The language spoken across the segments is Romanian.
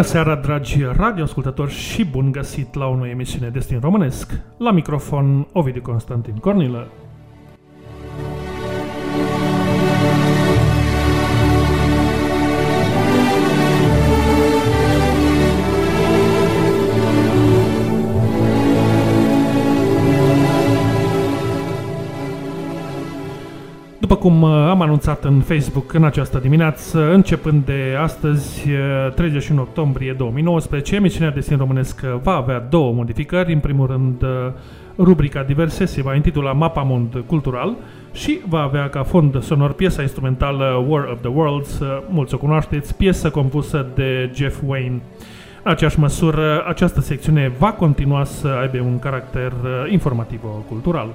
Bună seara, dragi radioascultători și bun găsit la o nouă emisiune Destin Românesc. La microfon, Ovidiu Constantin Cornilă. Cum uh, am anunțat în Facebook în această dimineață, începând de astăzi, 31 uh, octombrie 2019, emisiunea Destin Românesc va avea două modificări. În primul rând, uh, rubrica diverse se va intitula Mapamond Cultural și va avea ca fond sonor piesa instrumentală War of the Worlds, mulți o cunoașteți, piesă compusă de Jeff Wayne. În aceeași măsură, această secțiune va continua să aibă un caracter informativ-cultural.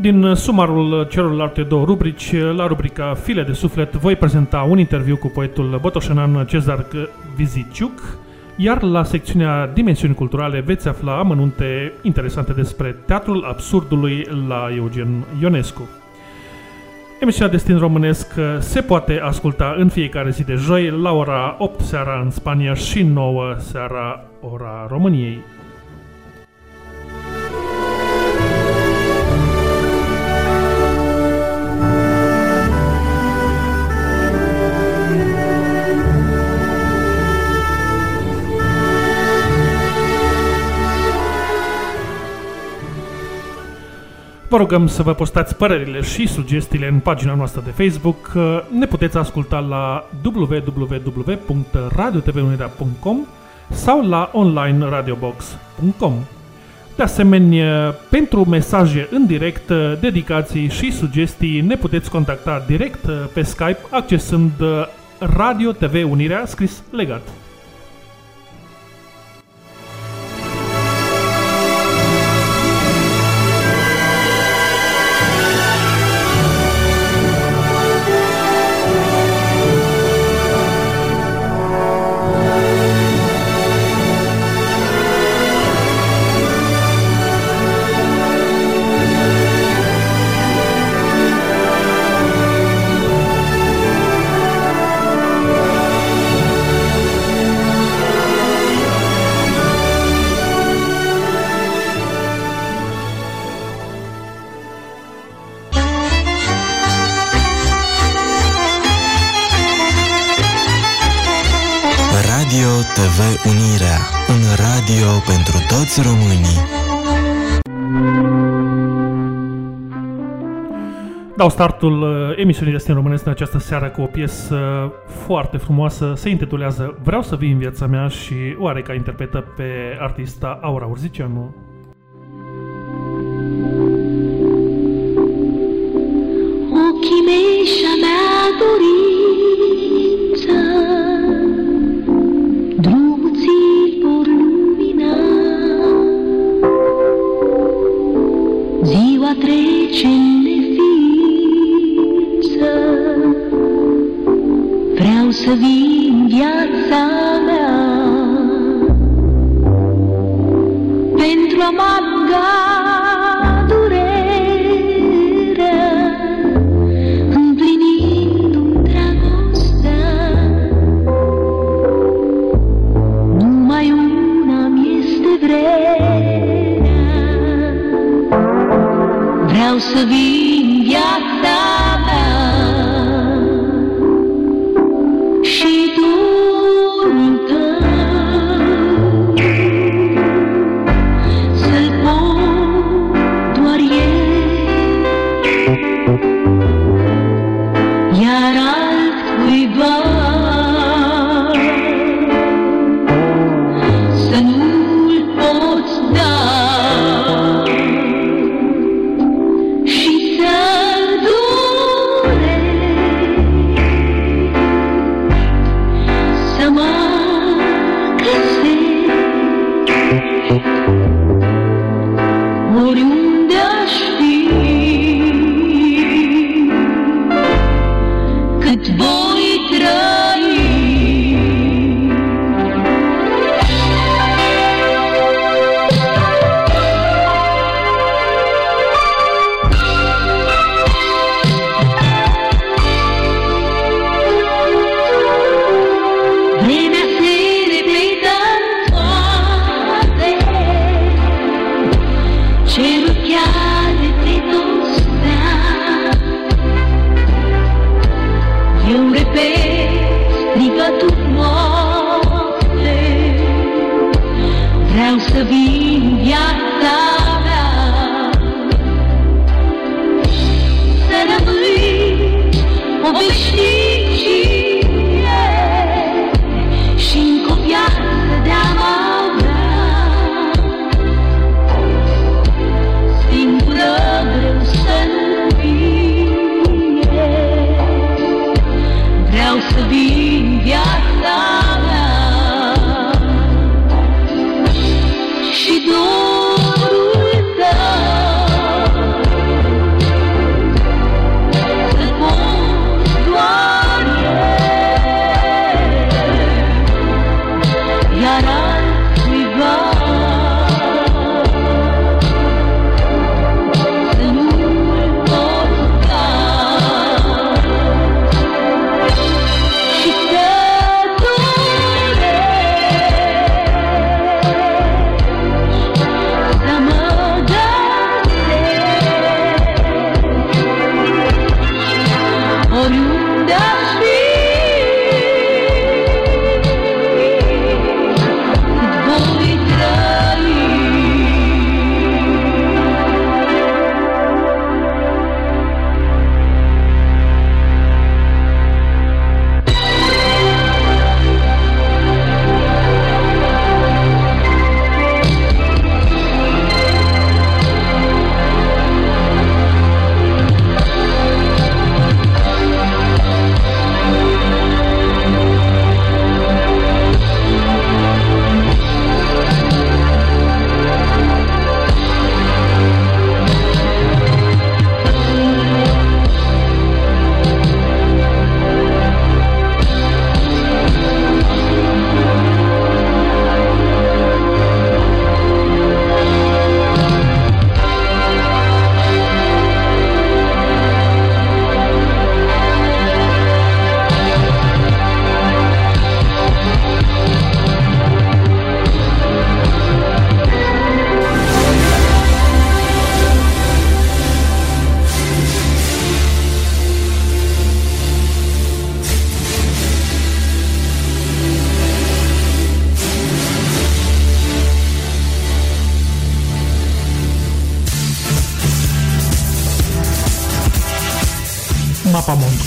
Din sumarul celorlalte două rubrici, la rubrica File de suflet, voi prezenta un interviu cu poetul botoșenan Cezar Viziciuc, iar la secțiunea Dimensiuni culturale veți afla amănunte interesante despre Teatrul Absurdului la Eugen Ionescu. Emisiunea Destin Românesc se poate asculta în fiecare zi de joi la ora 8 seara în Spania și 9 seara ora României. Vă rugăm să vă postați părerile și sugestiile în pagina noastră de Facebook. Ne puteți asculta la www.radiotvunirea.com sau la onlineradiobox.com. De asemenea, pentru mesaje în direct, dedicații și sugestii ne puteți contacta direct pe Skype accesând Radio TV Unirea scris legat. Dau startul uh, emisiunii Destin Românesc în această seară cu o piesă foarte frumoasă, se intitulează Vreau să vii în viața mea și oare ca interpretă pe artista Aura Urzicianu. Ochii mei și-a mea dorință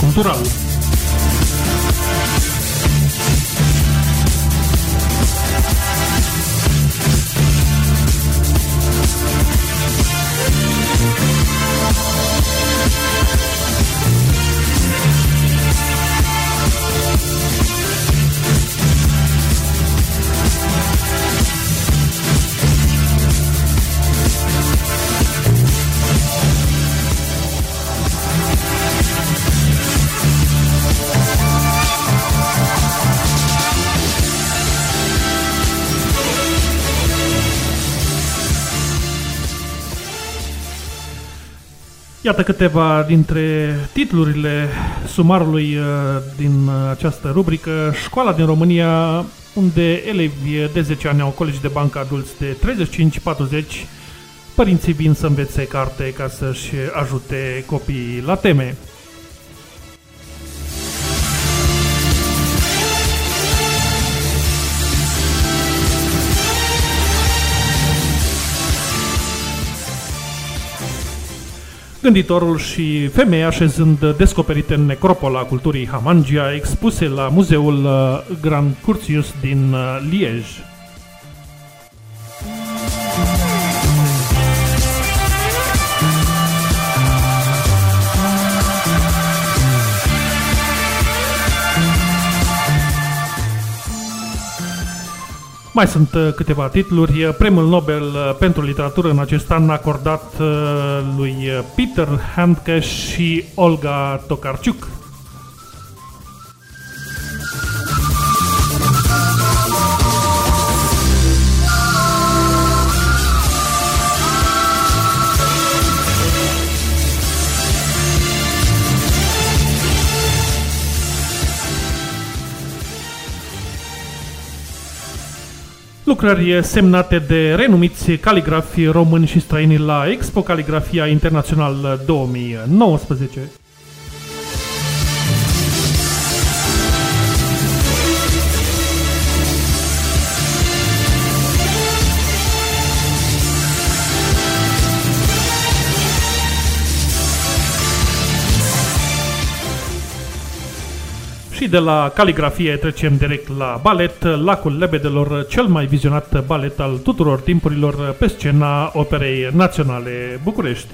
Cultural. Iată câteva dintre titlurile sumarului uh, din uh, această rubrică. Școala din România, unde elevi de 10 ani au colegi de bancă adulți de 35-40, părinții vin să învețe carte ca să-și ajute copiii la teme. Gânditorul și femeia așezând descoperite în necropola culturii Hamangia, expuse la Muzeul uh, Grand Curtius din uh, Liege. Mai sunt uh, câteva titluri. Uh, Premiul Nobel uh, pentru literatură în acest an acordat uh, lui uh, Peter Handke și Olga Tokarczuk. Lucrări semnate de renumiți caligrafi români și străini la Expo Caligrafia Internațional 2019. Și de la caligrafie trecem direct la balet, Lacul Lebedelor, cel mai vizionat balet al tuturor timpurilor pe scena Operei Naționale București.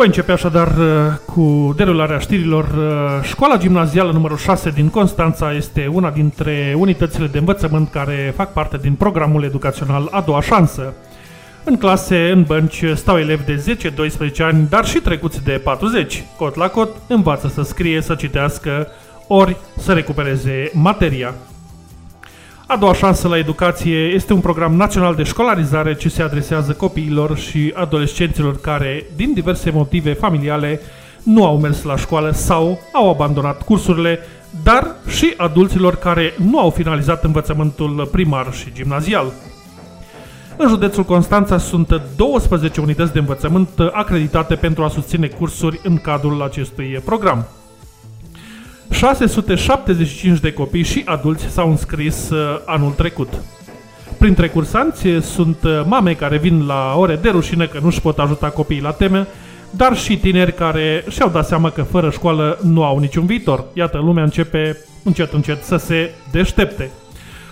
Voi începe așadar uh, cu derularea știrilor. Uh, școala gimnazială numărul 6 din Constanța este una dintre unitățile de învățământ care fac parte din programul educațional A doua șansă. În clase, în bănci, stau elevi de 10-12 ani, dar și trecuți de 40. Cot la cot, învață să scrie, să citească, ori să recupereze materia. A doua șansă la educație este un program național de școlarizare ce se adresează copiilor și adolescenților care, din diverse motive familiale, nu au mers la școală sau au abandonat cursurile, dar și adulților care nu au finalizat învățământul primar și gimnazial. În județul Constanța sunt 12 unități de învățământ acreditate pentru a susține cursuri în cadrul acestui program. 675 de copii și adulți s-au înscris uh, anul trecut. Printre cursanți sunt uh, mame care vin la ore de rușine că nu-și pot ajuta copiii la teme, dar și tineri care și-au dat seama că fără școală nu au niciun viitor. Iată, lumea începe încet încet să se deștepte.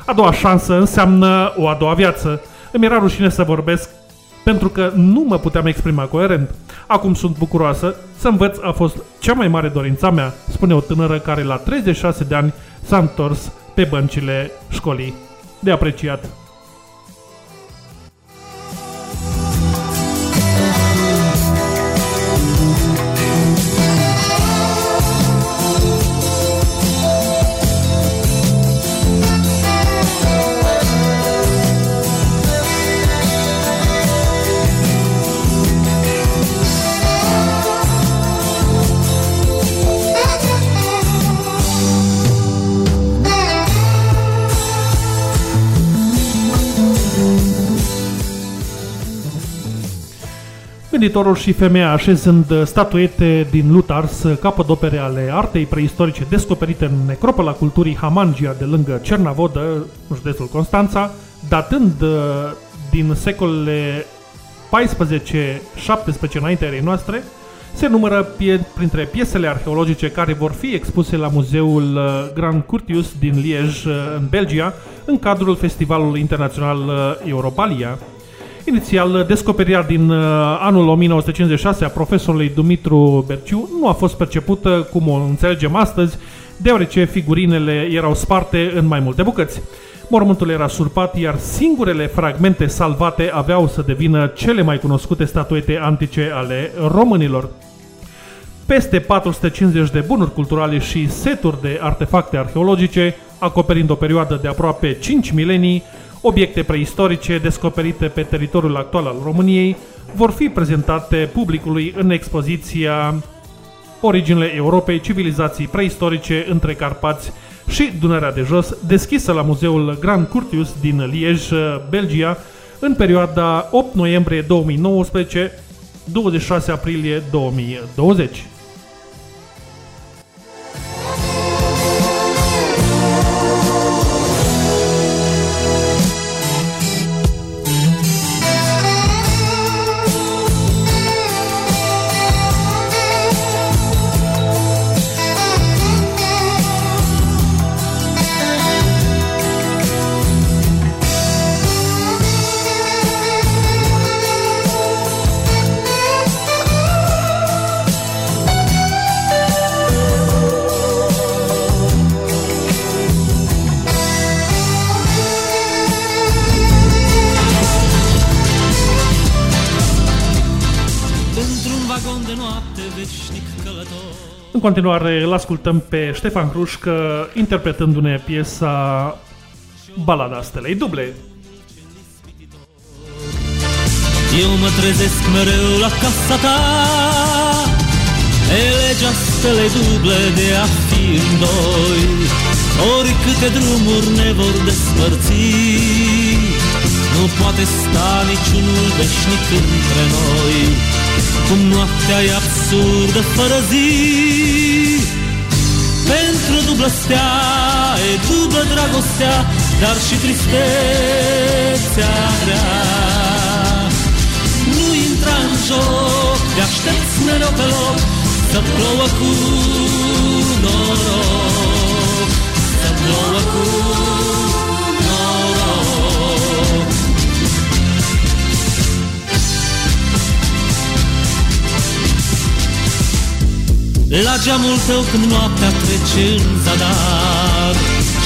A doua șansă înseamnă o a doua viață. Îmi era rușine să vorbesc pentru că nu mă puteam exprima coerent. Acum sunt bucuroasă, să învăț a fost cea mai mare dorința mea, spune o tânără care la 36 de ani s-a întors pe băncile școlii. De apreciat. Gânditorul și femeia așezând statuete din Lutars, capodopere ale artei preistorice descoperite în necropola culturii Hamangia de lângă Cernavodă, în județul Constanța, datând uh, din secolele 14-17 înaintea noastre, se numără pie, printre piesele arheologice care vor fi expuse la Muzeul uh, Grand Curtius din Liege, uh, în Belgia, în cadrul Festivalului Internațional Europalia, Inițial, descoperirea din uh, anul 1956 a profesorului Dumitru Berciu nu a fost percepută cum o înțelegem astăzi, deoarece figurinele erau sparte în mai multe bucăți. Mormântul era surpat, iar singurele fragmente salvate aveau să devină cele mai cunoscute statuete antice ale românilor. Peste 450 de bunuri culturale și seturi de artefacte arheologice, acoperind o perioadă de aproape 5 milenii, Obiecte preistorice descoperite pe teritoriul actual al României vor fi prezentate publicului în expoziția Originile Europei, civilizații preistorice între Carpați și Dunărea de Jos, deschisă la Muzeul Grand Curtius din Liege, Belgia, în perioada 8 noiembrie 2019-26 aprilie 2020. În continuare îl ascultăm pe Ștefan Hrușcă interpretându-ne piesa Balada Stelei. Duble. Eu mă trezesc mereu la casa ta. E legea stelei duble de a fi în doi. Ori câte drumuri ne vor despărți Nu poate sta niciunul veșnic între noi Cum noaptea e absurdă fără zi. Pentru dublă stea e dublă dragostea Dar și tristețea grea Nu intra în joc, te aștepți mereu pe loc Să plouă cu noroc Să plouă cu noroc La geamul tău când noaptea trece în zadar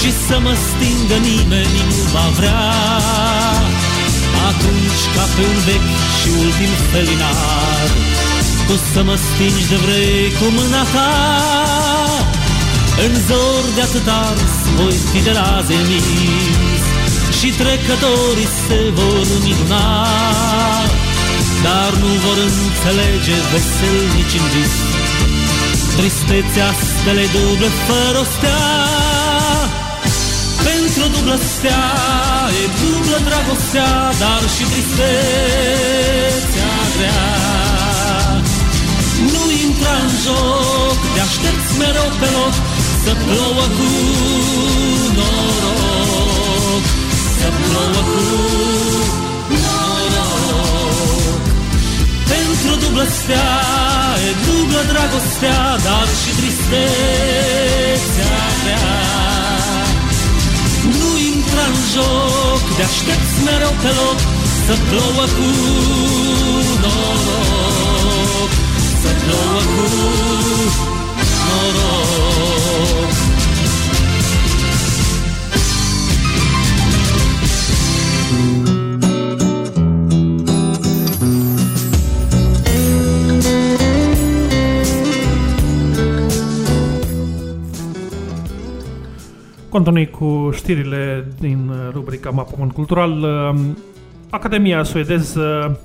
Și să mă stingă nimeni nu va vrea Atunci ca pe un vechi și ultim felinar Tu să mă stingi de vrei cu mâna ta În zor de atât ars voi fi de raze nins Și trecătorii se vor minuna Dar nu vor înțelege vesel nici în vis Tristețea stele duble fără o stea. Pentru dublă stea e dublă dragostea Dar și tristețea grea. Nu intra în joc, te aștepți mereu pe loc Să plouă cu noroc Să plouă cu noroc dublă stea e dublă dragostea, dar și tristețea grea. Nu intra în joc, te aștepți mereu pe loc, să plouă cu noroc, să plouă cu noroc. Continui cu știrile din rubrica Mapamon Cultural. Academia suedeză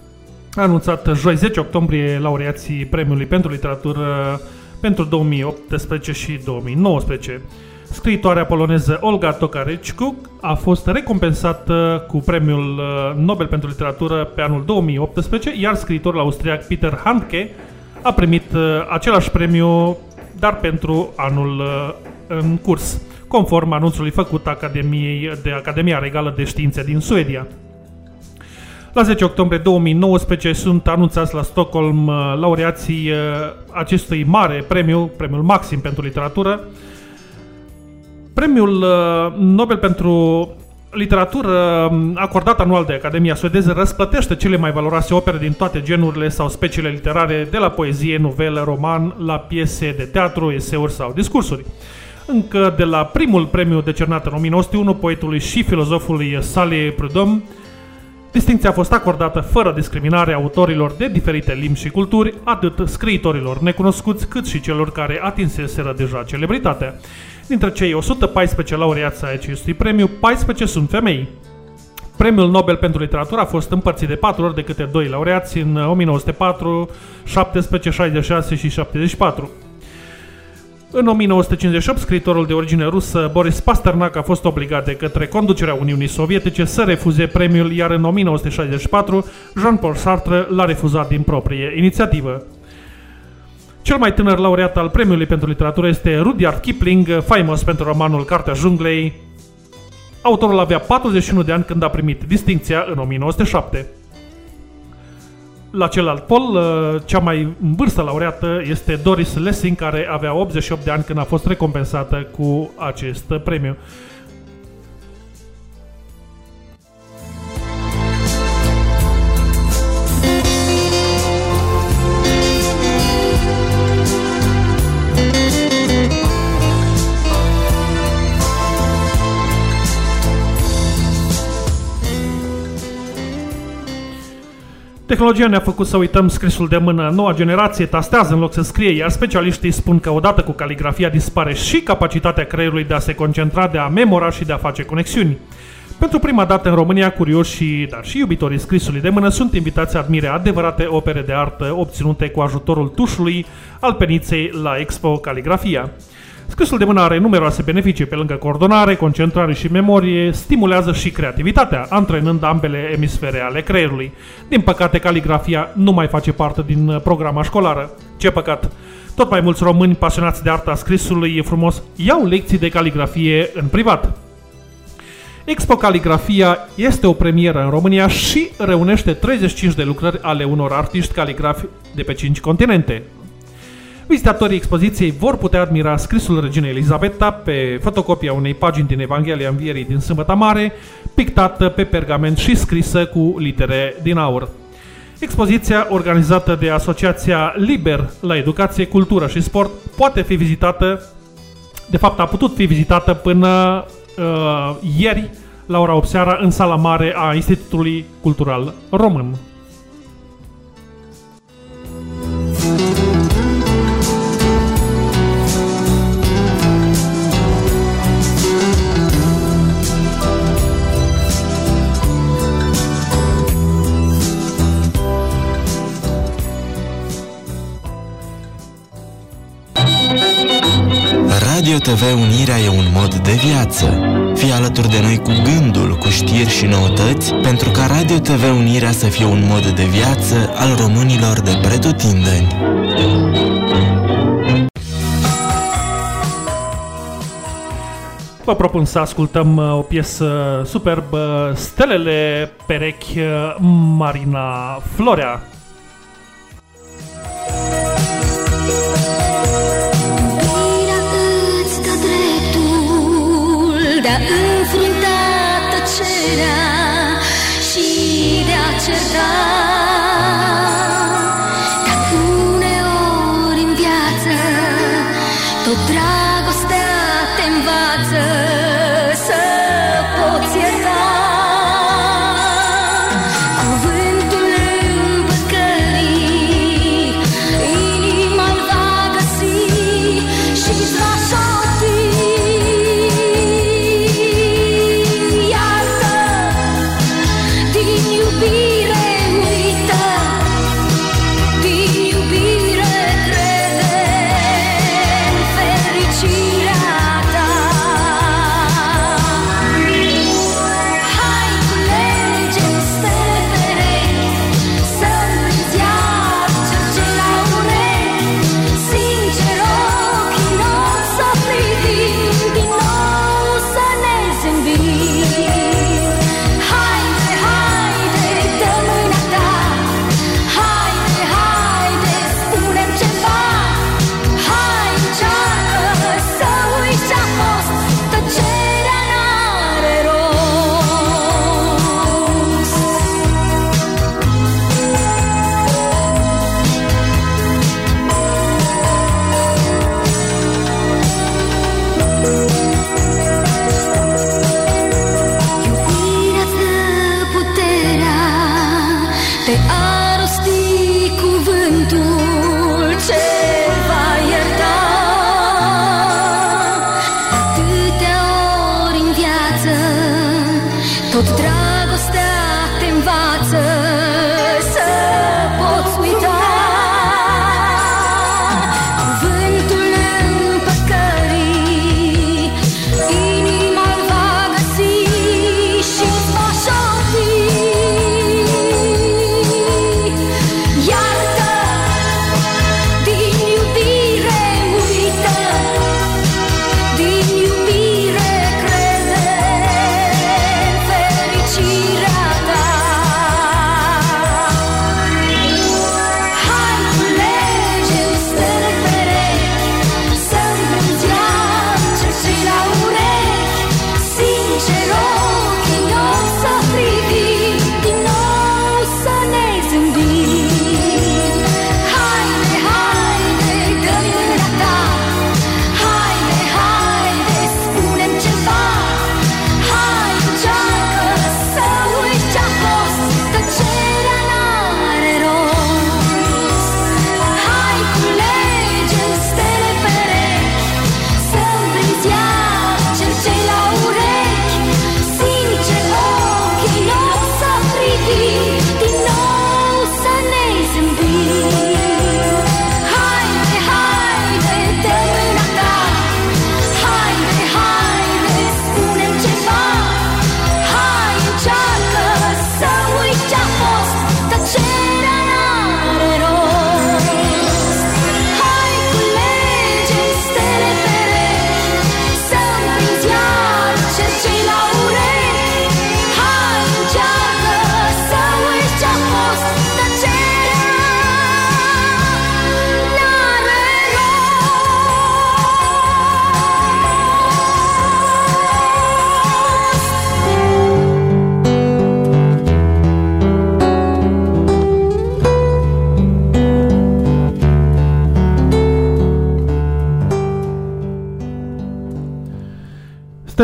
a anunțat joi 10 octombrie laureații premiului pentru literatură pentru 2018 și 2019. Scriitoarea poloneză Olga Tokarczuk a fost recompensată cu premiul Nobel pentru literatură pe anul 2018, iar scriitorul austriac Peter Handke a primit același premiu, dar pentru anul în curs conform anunțului făcut Academiei de Academia Regală de Științe din Suedia. La 10 octombrie 2019 sunt anunțați la Stockholm uh, laureații uh, acestui mare premiu, premiul maxim pentru literatură. Premiul uh, Nobel pentru literatură um, acordat anual de Academia Suedeză răsplătește cele mai valoroase opere din toate genurile sau speciile literare, de la poezie, novelă, roman, la piese de teatru, eseuri sau discursuri încă de la primul premiu decernat în 1901 poetului și filozofului Sally Prudhomme, Distinția a fost acordată fără discriminare autorilor de diferite limbi și culturi, atât scriitorilor necunoscuți, cât și celor care atinseseră deja celebritatea. Dintre cei 114 laureați ai acestui premiu, 14 sunt femei. Premiul Nobel pentru literatură a fost împărțit de 4 ori de câte 2 laureați în 1904, 17, 66 și 74. În 1958, scriitorul de origine rusă Boris Pasternak a fost obligat de către conducerea Uniunii Sovietice să refuze premiul, iar în 1964 Jean-Paul Sartre l-a refuzat din proprie inițiativă. Cel mai tânăr laureat al premiului pentru literatură este Rudyard Kipling, faimos pentru romanul Cartea Junglei. Autorul avea 41 de ani când a primit distinția în 1907. La celălalt pol, uh, cea mai în vârstă laureată este Doris Lessing, care avea 88 de ani când a fost recompensată cu acest premiu. Tehnologia ne-a făcut să uităm scrisul de mână. Noua generație tastează în loc să scrie, iar specialiștii spun că odată cu caligrafia dispare și capacitatea creierului de a se concentra, de a memora și de a face conexiuni. Pentru prima dată în România, curioși, dar și iubitorii scrisului de mână sunt invitați să admire adevărate opere de artă obținute cu ajutorul tușului al peniței la Expo Caligrafia. Scrisul de mână are numeroase beneficii pe lângă coordonare, concentrare și memorie, stimulează și creativitatea, antrenând ambele emisfere ale creierului. Din păcate, caligrafia nu mai face parte din programa școlară. Ce păcat! Tot mai mulți români pasionați de arta scrisului frumos iau lecții de caligrafie în privat. Expo Caligrafia este o premieră în România și reunește 35 de lucrări ale unor artiști caligrafi de pe 5 continente. Vizitatorii expoziției vor putea admira scrisul reginei Elisabeta pe fotocopia unei pagini din Evanghelia Învierii din Sâmbătă Mare, pictată pe pergament și scrisă cu litere din aur. Expoziția, organizată de Asociația Liber la Educație, Cultură și Sport, poate fi vizitată, de fapt a putut fi vizitată până uh, ieri, la ora 8 seara, în sala mare a Institutului Cultural Român. Radio TV Unirea e un mod de viață. Fii alături de noi cu gândul, cu știri și noutăți, pentru ca Radio TV Unirea să fie un mod de viață al românilor de pretutindeni. Vă propun să ascultăm uh, o piesă superbă, Stelele perechi uh, Marina Florea. Iubirea tăcerea și de a certa.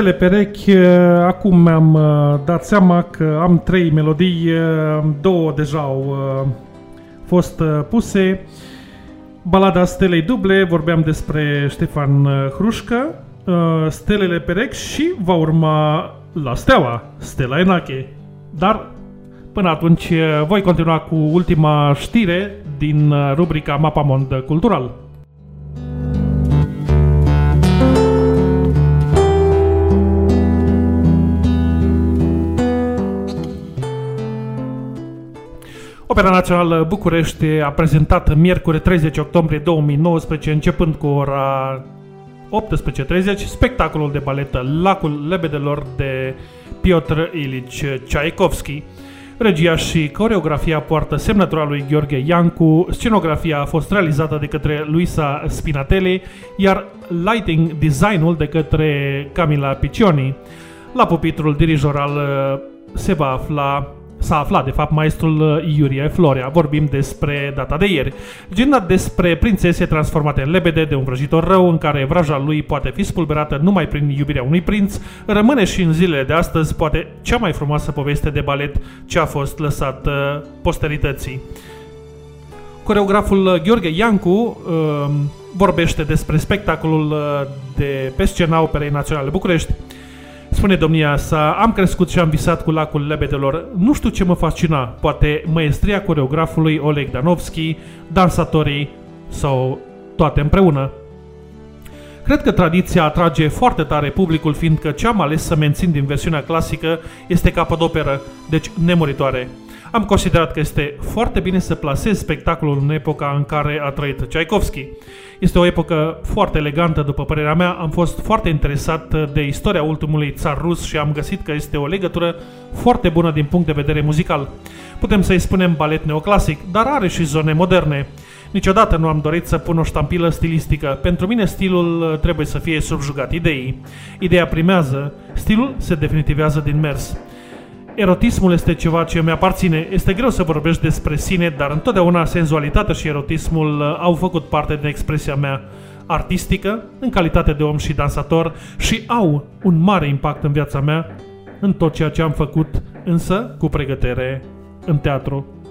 Stele perechi, uh, acum mi-am uh, dat seama că am trei melodii, uh, două deja au uh, fost uh, puse. Balada Stelei Duble, vorbeam despre Ștefan uh, Hrușcă, uh, Stelele perechi și va urma La Steaua, Stela Enache. Dar până atunci uh, voi continua cu ultima știre din uh, rubrica Mapamond Cultural. Opera Națională București a prezentat miercuri 30 octombrie 2019, începând cu ora 18.30, spectacolul de baletă Lacul Lebedelor de Piotr Ilici Tchaikovsky. Regia și coreografia poartă semnătura lui Gheorghe Iancu, scenografia a fost realizată de către Luisa Spinatelli, iar lighting design-ul de către Camila Piccioni. La pupitrul dirijoral uh, se va afla s-a aflat, de fapt, maestrul uh, Iurie Florea. Vorbim despre data de ieri. Legenda despre prințese transformate în lebede de un vrăjitor rău în care vraja lui poate fi spulberată numai prin iubirea unui prinț, rămâne și în zilele de astăzi poate cea mai frumoasă poveste de balet ce a fost lăsată posterității. Coreograful Gheorghe Iancu uh, vorbește despre spectacolul uh, de pe scena Operei Naționale București. Spune domnia sa, am crescut și am visat cu lacul lebedelor. Nu știu ce mă fascina, poate maestria coreografului Oleg Danovski, dansatorii sau toate împreună. Cred că tradiția atrage foarte tare publicul, fiindcă ce am ales să mențin din versiunea clasică este capodoperă, deci nemuritoare. Am considerat că este foarte bine să plasez spectacolul în epoca în care a trăit Tchaikovsky. Este o epocă foarte elegantă, după părerea mea. Am fost foarte interesat de istoria ultimului țar rus și am găsit că este o legătură foarte bună din punct de vedere muzical. Putem să-i spunem balet neoclasic, dar are și zone moderne. Niciodată nu am dorit să pun o ștampilă stilistică. Pentru mine stilul uh, trebuie să fie subjugat ideii. Ideea primează, stilul se definitivează din mers. Erotismul este ceva ce mi aparține. Este greu să vorbești despre sine, dar întotdeauna senzualitatea și erotismul uh, au făcut parte din expresia mea artistică, în calitate de om și dansator, și au un mare impact în viața mea, în tot ceea ce am făcut, însă cu pregătere în teatru.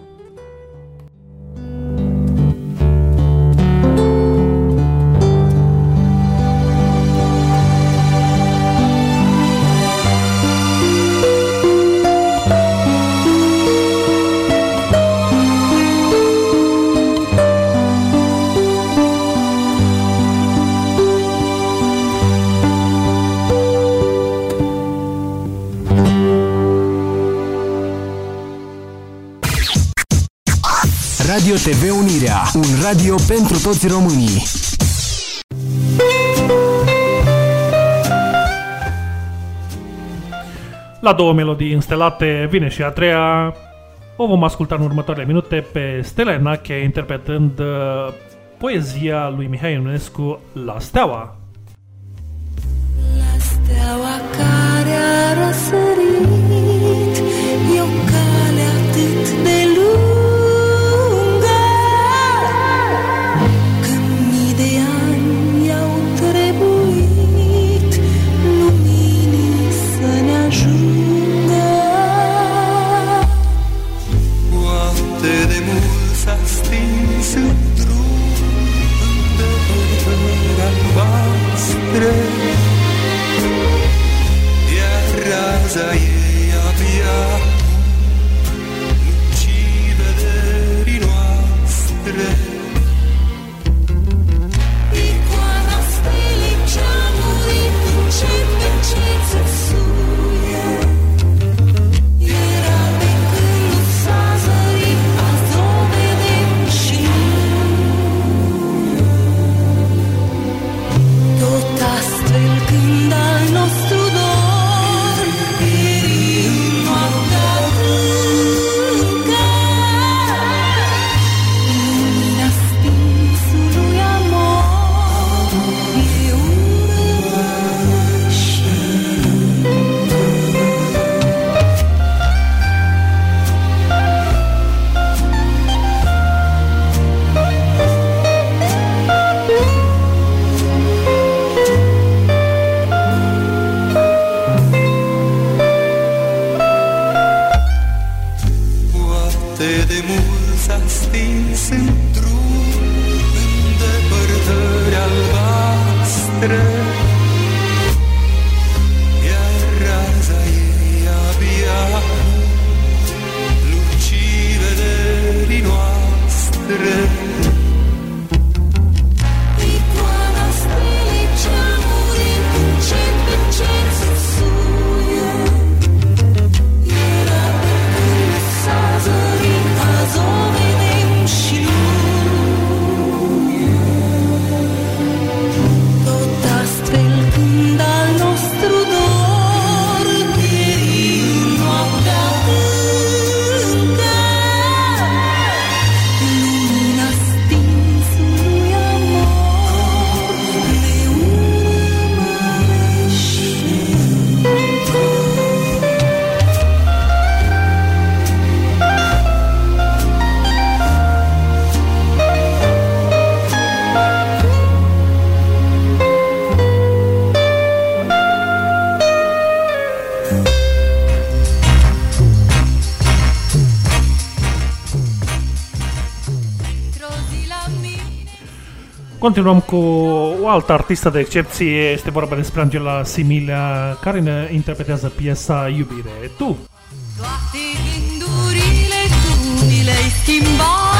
Radio TV Unirea, un radio pentru toți românii. La două melodii înstelate vine și a treia. O vom asculta în următoarele minute pe Stella Enache interpretând uh, poezia lui Mihai Ionescu La Steaua. La steaua care a răsărit E o cale atât de gry. Wiara zaje Continuăm cu o altă artistă de excepție, este vorba despre Angela Similia, care ne interpretează piesa Iubire. Tu! Toate gândurile tu mi le-ai schimbat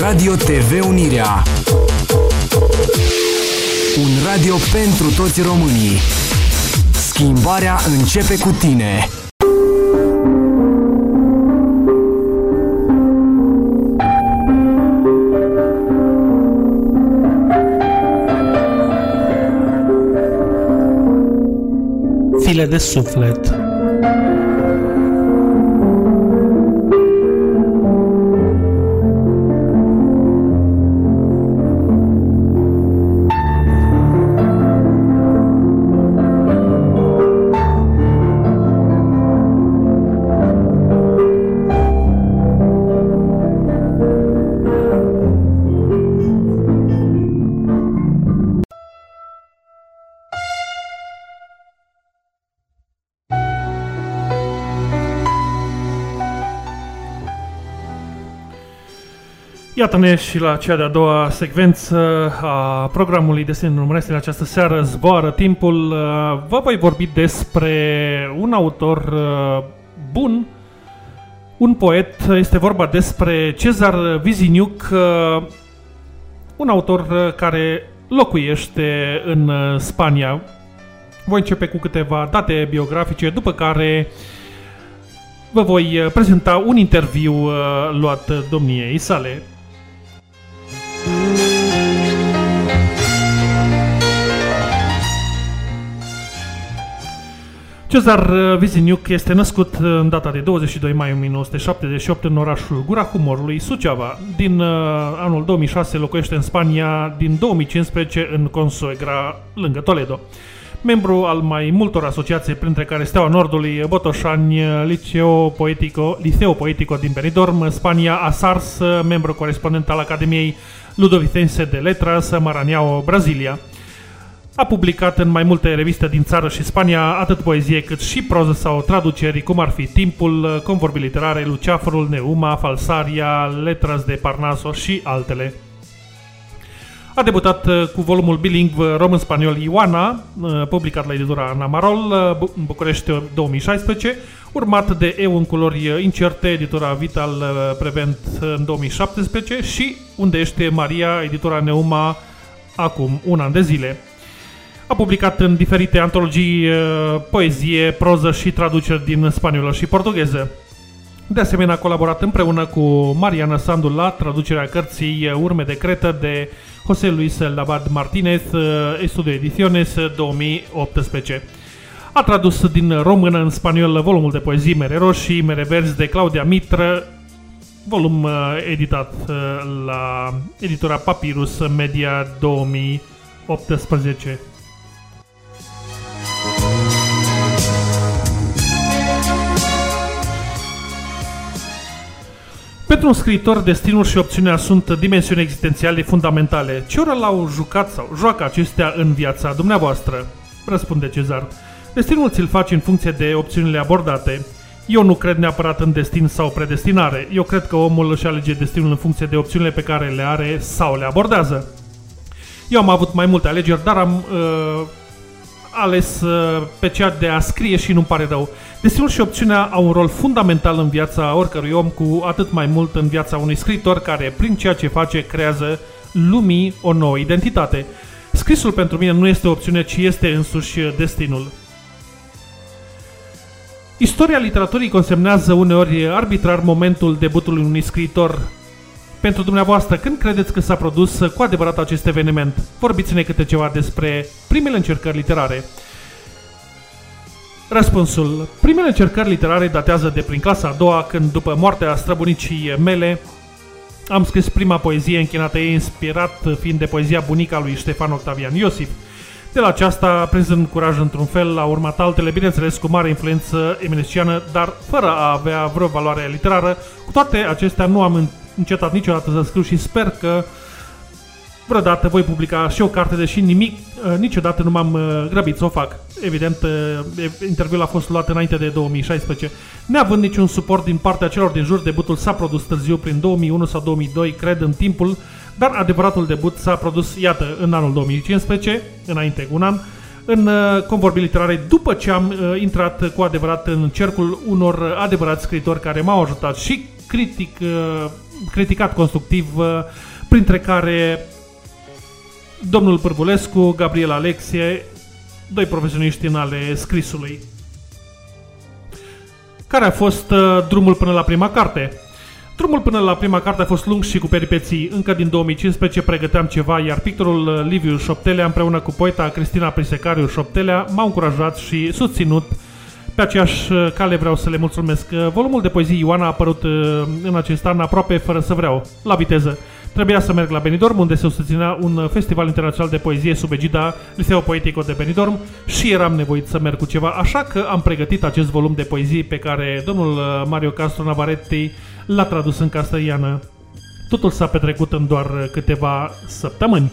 Radio TV Unirea. Un radio pentru toți românii. Schimbarea începe cu tine. File de suflet. Iată-ne și la cea de-a doua secvență a programului Desenul Românesc în această seară zboară timpul. Uh, Vă voi vorbi despre un autor uh, bun, un poet. Este vorba despre Cezar Viziniuc, uh, un autor uh, care locuiește în uh, Spania. Voi începe cu câteva date biografice, după care vă voi uh, prezenta un interviu uh, luat domniei sale. Cezar uh, Viziniuc este născut uh, în data de 22 mai 1978 în orașul Gura Humorului, Suceava. Din uh, anul 2006 locuiește în Spania, din 2015 în Consuegra, lângă Toledo. Membru al mai multor asociații, printre care Steaua Nordului, Botoșani, Liceo Poetico, Liceo Poetico din Benidorm, Spania, Asars, membru corespondent al Academiei Ludovicense de Letras, Maranhão, Brazilia. A publicat în mai multe reviste din țară și Spania atât poezie cât și proză sau traduceri, cum ar fi Timpul, Convorbi Literare, Luceafărul, Neuma, Falsaria, Letras de Parnaso și altele. A debutat uh, cu volumul bilingv român-spaniol Ioana, uh, publicat la editura Namarol, uh, în București 2016, urmat de Eu în culori incerte, editura Vital Prevent în 2017 și Unde este Maria, editura Neuma, acum un an de zile. A publicat în diferite antologii poezie, proză și traduceri din spaniolă și portugheză. De asemenea, a colaborat împreună cu Mariana Sandu la traducerea cărții Urme de Cretă de José Luis Labad Martinez, Estudio Ediciones 2018. A tradus din română în spaniolă volumul de poezii Mere Roșii, Mere Verzi de Claudia Mitră, volum editat la editura Papyrus Media 2018. Pentru un scriitor, destinul și opțiunea sunt dimensiuni existențiale fundamentale. Ce oră l-au jucat sau joacă acestea în viața dumneavoastră? Răspunde Cezar. Destinul ți-l faci în funcție de opțiunile abordate. Eu nu cred neapărat în destin sau predestinare. Eu cred că omul își alege destinul în funcție de opțiunile pe care le are sau le abordează. Eu am avut mai multe alegeri, dar am uh, ales uh, pe cea de a scrie și nu-mi pare rău. Destinul și opțiunea au un rol fundamental în viața oricărui om, cu atât mai mult în viața unui scriitor care, prin ceea ce face, creează lumii o nouă identitate. Scrisul pentru mine nu este o opțiune, ci este însuși destinul. Istoria literaturii consemnează uneori arbitrar momentul debutului unui scriitor. Pentru dumneavoastră, când credeți că s-a produs cu adevărat acest eveniment? Vorbiți-ne câte ceva despre primele încercări literare. Răspunsul. Primele încercări literare datează de prin clasa a doua, când după moartea străbunicii mele am scris prima poezie închinată ei, inspirat fiind de poezia bunica lui Ștefan Octavian Iosif. De la aceasta, prezând curaj într-un fel, a urmat altele, bineînțeles cu mare influență emineciană, dar fără a avea vreo valoare literară. Cu toate acestea, nu am încetat niciodată să scriu și sper că vreodată voi publica și o carte, deși nimic, uh, niciodată nu m-am uh, grăbit să o fac. Evident, uh, interviul a fost luat înainte de 2016. Neavând niciun suport din partea celor din jur, debutul s-a produs târziu, prin 2001 sau 2002, cred, în timpul, dar adevăratul debut s-a produs, iată, în anul 2015, înainte cu un an, în convorbi literare, după ce am intrat cu adevărat în cercul unor adevărați scritori care m-au ajutat și critic, criticat constructiv, printre care domnul Pârbulescu, Gabriel Alexie, doi profesioniști în ale scrisului. Care a fost uh, drumul până la prima carte? Drumul până la prima carte a fost lung și cu peripeții. Încă din 2015 pregăteam ceva, iar pictorul uh, Liviu Șoptelea împreună cu poeta Cristina Prisecariu Șoptelea m-au încurajat și susținut pe aceeași uh, cale vreau să le mulțumesc. Uh, volumul de poezii Ioana a apărut în acest an aproape fără să vreau, la viteză. Trebuia să merg la Benidorm, unde se susținea un festival internațional de poezie sub egida Liceo Poetico de Benidorm și eram nevoit să merg cu ceva, așa că am pregătit acest volum de poezii pe care domnul uh, Mario Castro Navaretti l-a tradus în castellană. Totul s-a petrecut în doar câteva săptămâni.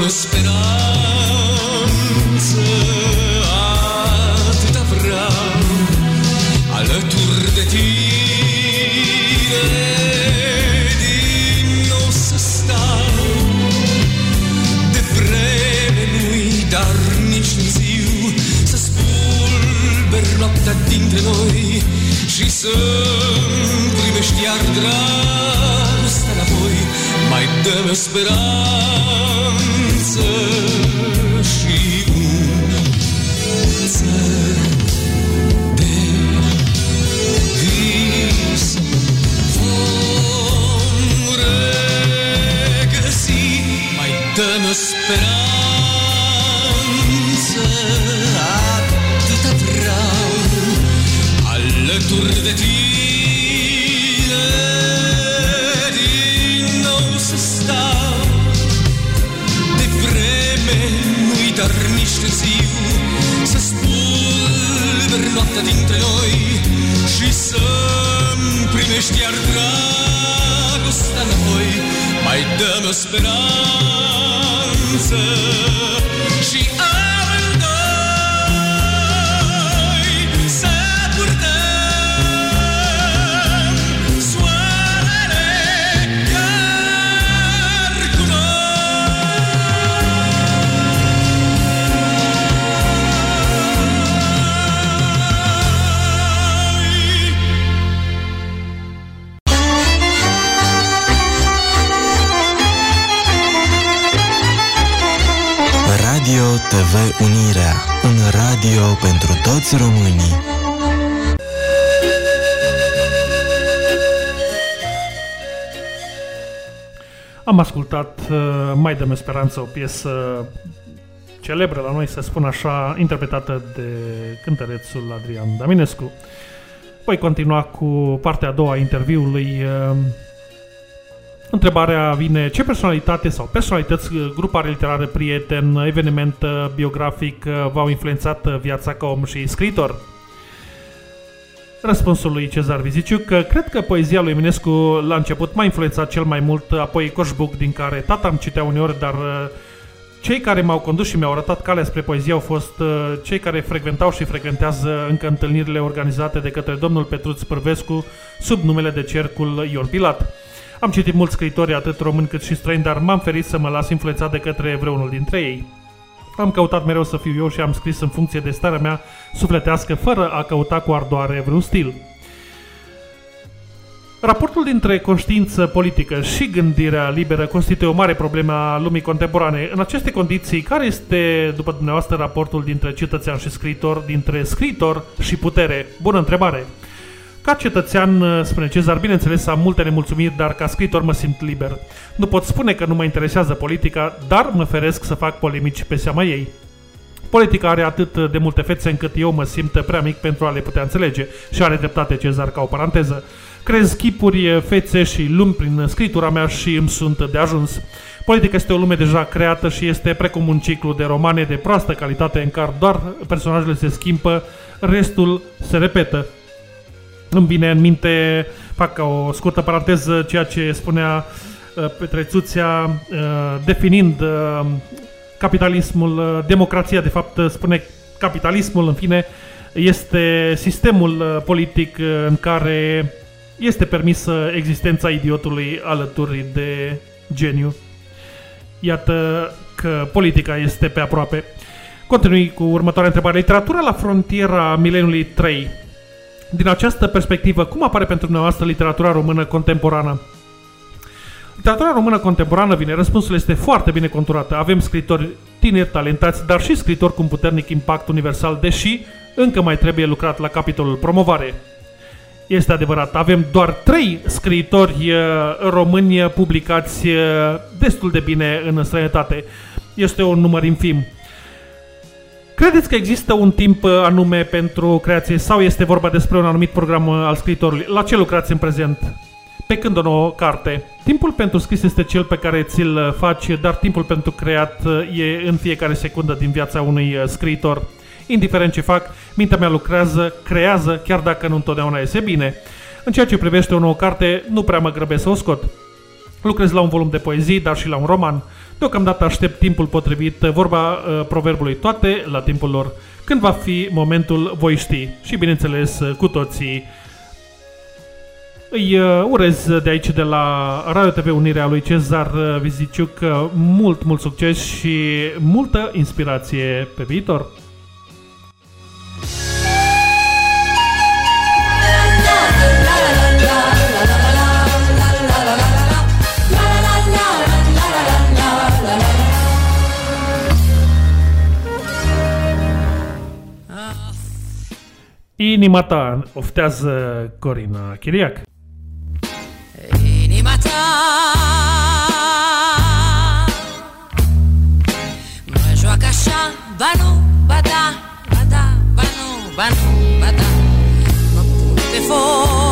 Mai dăm speranță, atâta vreau, alături de tine, din nou să stau, de vreme nu-i, dar nici nu ziu, să spulber noaptea dintre noi și să primești iar dragostea înapoi, mai dăm o speranță și unță de vis vom regăsi, mai dăm o speranță, atâta vreau, alături de tine, spulber noaptea dintre noi și să-mi primești iar dragostea înapoi, mai dăm o speranță și amândoi Radio TV Unirea, un radio pentru toți românii. Am ascultat uh, Mai dăm speranță, o piesă celebră la noi, să spun așa, interpretată de cântărețul Adrian Daminescu. Voi continua cu partea a doua a interviului. Uh, Întrebarea vine, ce personalitate sau personalități, uh, grupare literară, prieten, eveniment uh, biografic uh, v-au influențat uh, viața ca om și scriitor? Răspunsul lui Cezar Viziciuc că cred că poezia lui Eminescu la început m-a influențat cel mai mult, apoi Coșbuc, din care tata îmi citea uneori, dar uh, cei care m-au condus și mi-au arătat calea spre poezie au fost uh, cei care frecventau și frecventează încă întâlnirile organizate de către domnul Petruț Pârvescu sub numele de Cercul Ion Pilat. Am citit mulți scriitori, atât români cât și străini, dar m-am ferit să mă las influențat de către vreunul dintre ei. Am căutat mereu să fiu eu și am scris în funcție de starea mea sufletească, fără a căuta cu ardoare vreun stil. Raportul dintre conștiință politică și gândirea liberă constituie o mare problemă a lumii contemporane. În aceste condiții, care este, după dumneavoastră, raportul dintre cetățean și scriitor, dintre scriitor și putere? Bună întrebare! Ca cetățean, spune Cezar, bineînțeles am multe nemulțumiri, dar ca scriitor mă simt liber. Nu pot spune că nu mă interesează politica, dar mă feresc să fac polemici pe seama ei. Politica are atât de multe fețe încât eu mă simt prea mic pentru a le putea înțelege și are dreptate Cezar ca o paranteză. Crez chipuri, fețe și lumi prin scritura mea și îmi sunt de ajuns. Politica este o lume deja creată și este precum un ciclu de romane de proastă calitate în care doar personajele se schimbă, restul se repetă. Îmi vine în minte, fac ca o scurtă paranteză, ceea ce spunea uh, Petrețuțea, uh, definind uh, capitalismul, uh, democrația, de fapt, uh, spune capitalismul, în fine, este sistemul uh, politic uh, în care este permisă existența idiotului alături de geniu. Iată că politica este pe aproape. Continui cu următoarea întrebare. Literatura la frontiera mileniului 3. Din această perspectivă, cum apare pentru dumneavoastră literatura română contemporană? Literatura română contemporană, vine, răspunsul este foarte bine conturată. Avem scritori tineri, talentați, dar și scritori cu un puternic impact universal, deși încă mai trebuie lucrat la capitolul promovare. Este adevărat, avem doar trei scriitori uh, români publicați uh, destul de bine în străinătate. Este un număr infim. Credeți că există un timp uh, anume pentru creație sau este vorba despre un anumit program uh, al scriitorului? La ce lucrați în prezent? Pe când o nouă carte. Timpul pentru scris este cel pe care ți-l uh, faci, dar timpul pentru creat e în fiecare secundă din viața unui scriitor. Indiferent ce fac, mintea mea lucrează, creează, chiar dacă nu întotdeauna iese bine. În ceea ce privește o nouă carte, nu prea mă grăbesc să o scot. Lucrez la un volum de poezii, dar și la un roman. Deocamdată aștept timpul potrivit, vorba uh, proverbului toate la timpul lor. Când va fi momentul, voi ști. Și bineînțeles, uh, cu toții. Îi uh, urez de aici, de la Radio TV Unirea lui Cezar uh, Viziciuc, uh, mult, mult succes și multă inspirație pe viitor. Inima ta oftează Corina Chiriac. Inima ta Mă joacă așa Ba nu, ba da, ba da, ba nu, ba nu, ba da Mă pun pe foc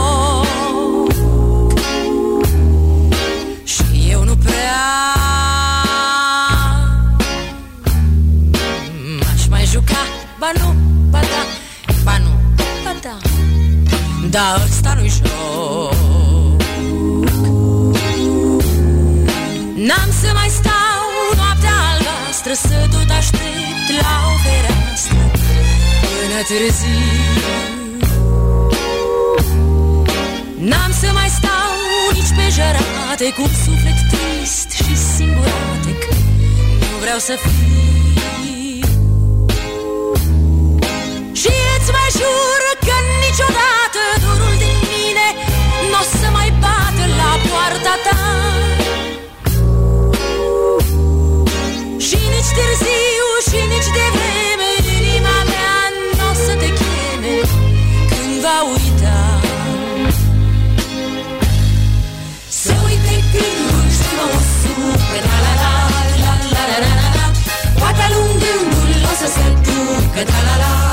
Dar ăsta nu-i joc. N-am să mai stau noaptea albastră Să tot aștept la o fereastră Până târziu. N-am să mai stau nici pe jărate Cu un suflet trist și singuratec Nu vreau să fiu. Și îți mai jur că niciodată să mai bată la poarta ta. Și nici târziu și nici de vreme Inima mea nu o să te cheme Când va uita. Să uite când lungi mă usucă La la la la la la la la. Poate-a lung gândul o să se ducă La la la.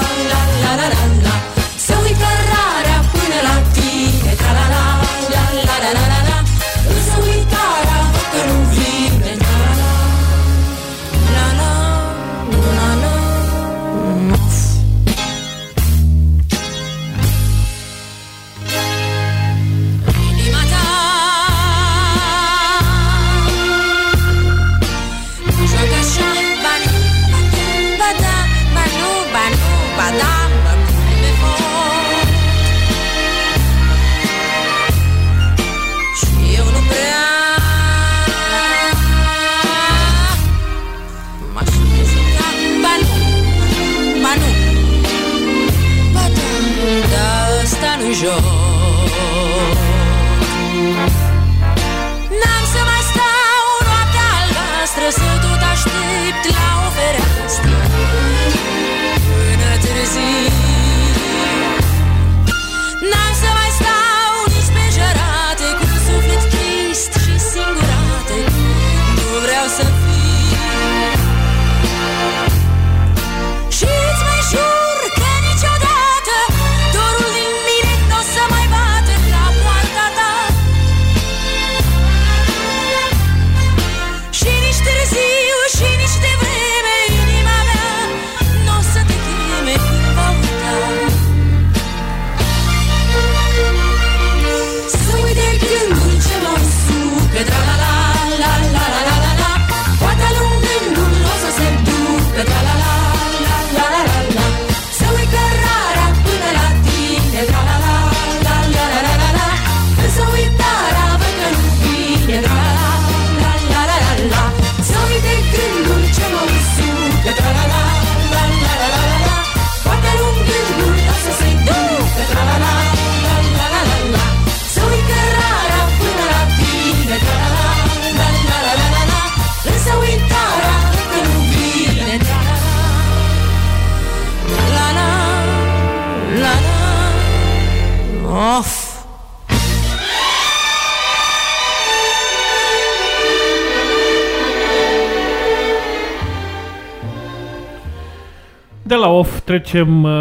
Trecem uh,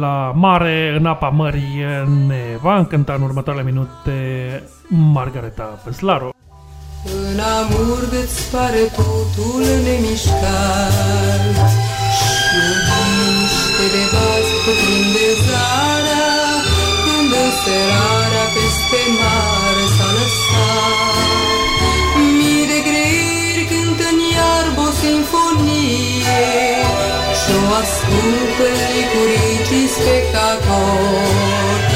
la mare, în apa mării, ne va încânta în următoarele minute Margareta Peslaro. În amur de-ți pare totul nemișcat Și o liniște de vas cuprinde zarea Când înserarea peste mare s-a lăsat Mii de greieri cântă în iarbă o sinfonie să asculte licurici spectatori.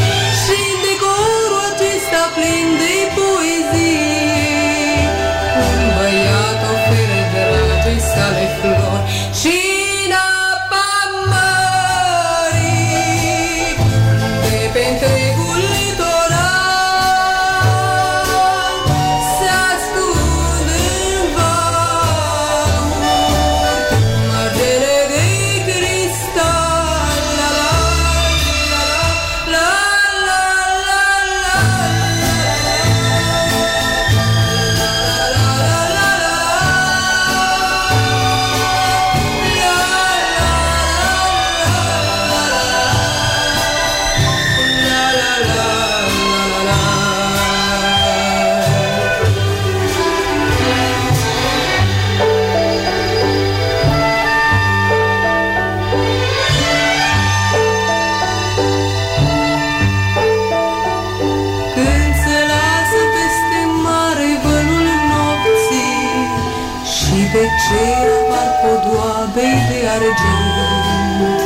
Podoabe de argint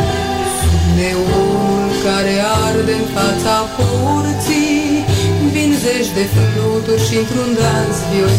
Sub neonul care arde în fața porții Vin zeci de fluturi și într-un dans vioi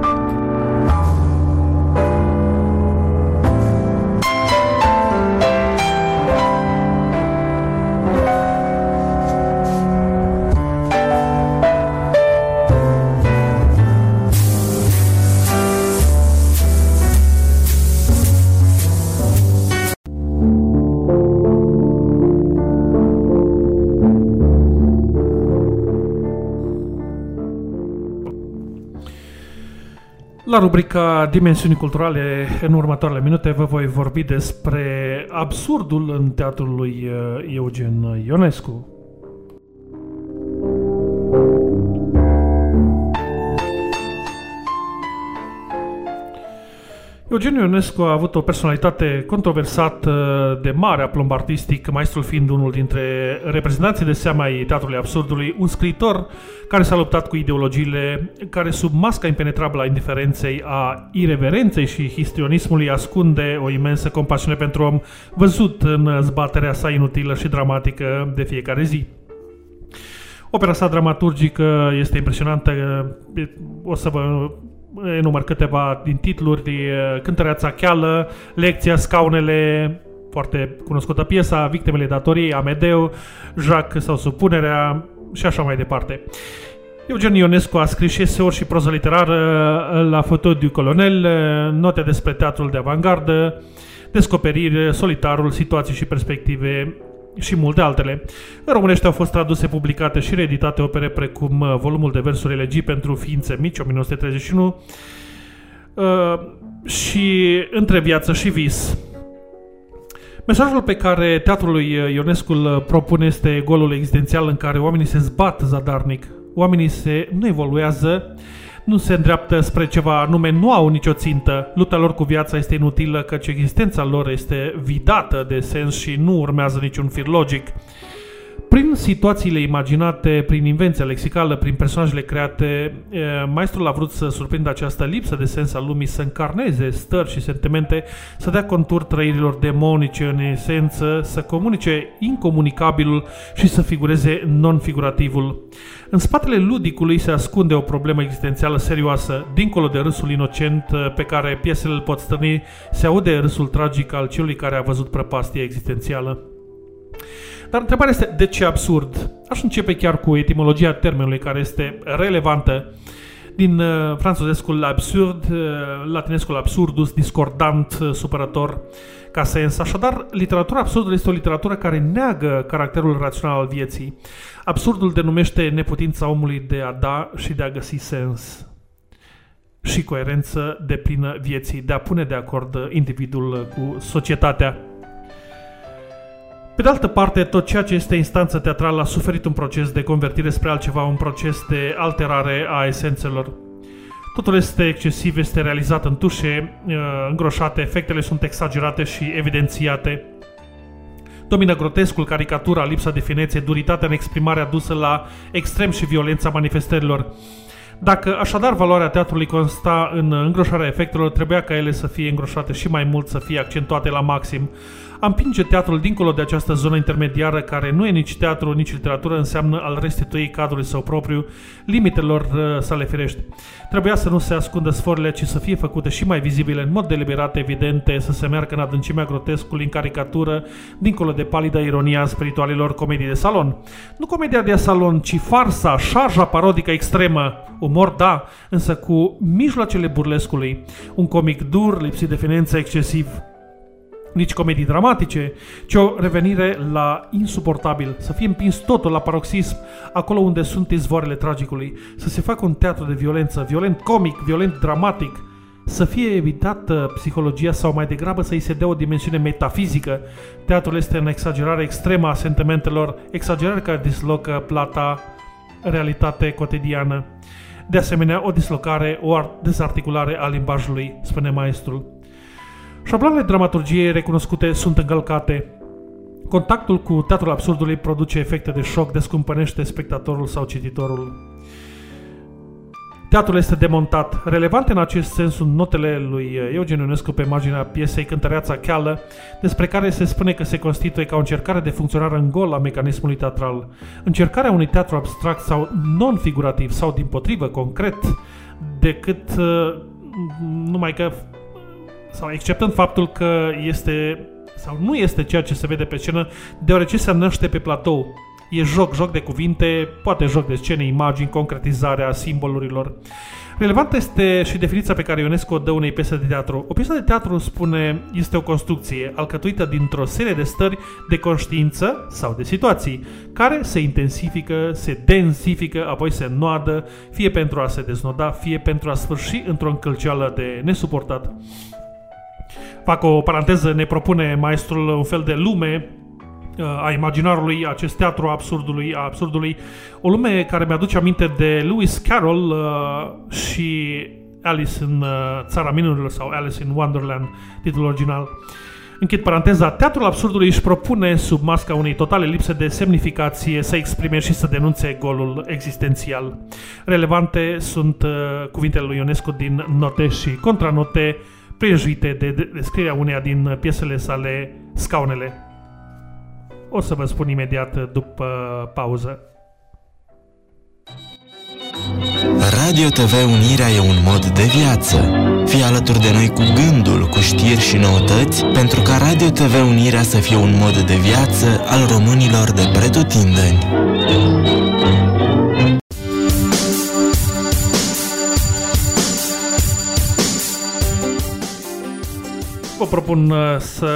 La rubrica Dimensiuni culturale, în următoarele minute vă voi vorbi despre absurdul în teatrul lui uh, Eugen Ionescu. Eugen Ionescu a avut o personalitate controversată de mare aplomb artistic, maestrul fiind unul dintre reprezentanții de seama ai teatrului absurdului, un scriitor care s-a luptat cu ideologiile care sub masca impenetrabilă a indiferenței, a ireverenței și histrionismului ascunde o imensă compasiune pentru om văzut în zbaterea sa inutilă și dramatică de fiecare zi. Opera sa dramaturgică este impresionantă, o să vă enumăr câteva din titluri, Cântăreața cheală, Lecția, Scaunele, foarte cunoscută piesa, Victimele datoriei, Amedeu, Jacques sau Supunerea și așa mai departe. Eugen Ionescu a scris și eseuri și proză literară la Foto du Colonel, note despre teatrul de avangardă, descoperiri, solitarul, situații și perspective și multe altele. În românește au fost traduse, publicate și reeditate opere precum uh, volumul de versuri elegii pentru ființe mici, 1931, uh, și Între viață și vis. Mesajul pe care teatrul lui Ionescu îl propune este golul existențial în care oamenii se zbat zadarnic, oamenii se, nu evoluează, nu se îndreaptă spre ceva anume, nu au nicio țintă. Lupta lor cu viața este inutilă căci existența lor este vidată de sens și nu urmează niciun fir logic. Prin situațiile imaginate, prin invenția lexicală, prin personajele create, eh, maestrul a vrut să surprindă această lipsă de sens al lumii, să încarneze stări și sentimente, să dea contur trăirilor demonice în esență, să comunice incomunicabilul și să figureze non-figurativul. În spatele ludicului se ascunde o problemă existențială serioasă. Dincolo de râsul inocent eh, pe care piesele îl pot stârni, se aude râsul tragic al celui care a văzut prăpastie existențială. Dar întrebarea este de ce absurd? Aș începe chiar cu etimologia termenului care este relevantă din uh, franțuzescul absurd, uh, latinescul absurdus, discordant, uh, supărător ca sens. Așadar, literatura absurdului este o literatură care neagă caracterul rațional al vieții. Absurdul denumește neputința omului de a da și de a găsi sens și coerență de plină vieții, de a pune de acord individul cu societatea. Pe de altă parte, tot ceea ce este instanță teatrală a suferit un proces de convertire spre altceva, un proces de alterare a esențelor. Totul este excesiv, este realizat în tușe uh, îngroșate, efectele sunt exagerate și evidențiate. Domină grotescul, caricatura, lipsa de finețe, duritatea în exprimarea dusă la extrem și violența manifestărilor. Dacă așadar valoarea teatrului consta în îngroșarea efectelor, trebuia ca ele să fie îngroșate și mai mult, să fie accentuate la maxim a împinge teatrul dincolo de această zonă intermediară care nu e nici teatru, nici literatură, înseamnă al restitui cadrului său propriu, limitelor uh, sale firești. Trebuia să nu se ascundă sforile, ci să fie făcute și mai vizibile, în mod deliberat, evidente, să se meargă în adâncimea grotescului, în caricatură, dincolo de palida ironia spiritualilor comedii de salon. Nu comedia de salon, ci farsa, șarja parodică extremă, umor da, însă cu mijloacele burlescului, un comic dur, lipsit de finanță excesiv, nici comedii dramatice, ci o revenire la insuportabil, să fie împins totul la paroxism, acolo unde sunt izvoarele tragicului, să se facă un teatru de violență, violent comic, violent dramatic, să fie evitată psihologia sau mai degrabă să îi se dea o dimensiune metafizică. Teatrul este în exagerare extremă a sentimentelor, exagerare care dislocă plata realitate cotidiană. De asemenea, o dislocare, o dezarticulare a limbajului, spune maestrul. Șabloanele dramaturgiei recunoscute sunt încălcate. Contactul cu teatrul absurdului produce efecte de șoc, descumpănește spectatorul sau cititorul. Teatrul este demontat. Relevante în acest sens sunt notele lui Eugen Ionescu pe marginea piesei Cântăreața Cheală, despre care se spune că se constituie ca o încercare de funcționare în gol a mecanismului teatral. Încercarea unui teatru abstract sau non-figurativ sau din potrivă concret, decât uh, numai că sau exceptând faptul că este sau nu este ceea ce se vede pe scenă, deoarece se năște pe platou. E joc, joc de cuvinte, poate joc de scene, imagini, concretizarea simbolurilor. Relevantă este și definiția pe care Ionescu o dă unei piese de teatru. O piesă de teatru, spune, este o construcție alcătuită dintr-o serie de stări de conștiință sau de situații, care se intensifică, se densifică, apoi se noadă, fie pentru a se deznoda, fie pentru a sfârși într-o încălceală de nesuportat. Fac o paranteză, ne propune maestrul un fel de lume uh, a imaginarului, acest teatru absurdului, a absurdului, o lume care mi-aduce aminte de Lewis Carroll uh, și Alice în uh, Țara Minurilor sau Alice in Wonderland, titlul original. Închid paranteza, teatrul absurdului își propune, sub masca unei totale lipse de semnificație, să exprime și să denunțe golul existențial. Relevante sunt uh, cuvintele lui Ionescu din note și contranote, prejuite de descrierea uneia din piesele sale, Scaunele. O să vă spun imediat după pauză. Radio TV Unirea e un mod de viață. Fii alături de noi cu gândul, cu știri și noutăți, pentru ca Radio TV Unirea să fie un mod de viață al românilor de pretutindeni. Propun uh, să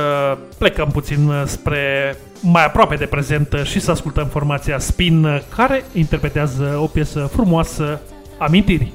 plecăm puțin uh, spre mai aproape de prezent uh, și să ascultăm formația Spin, uh, care interpretează o piesă frumoasă, Amintiri.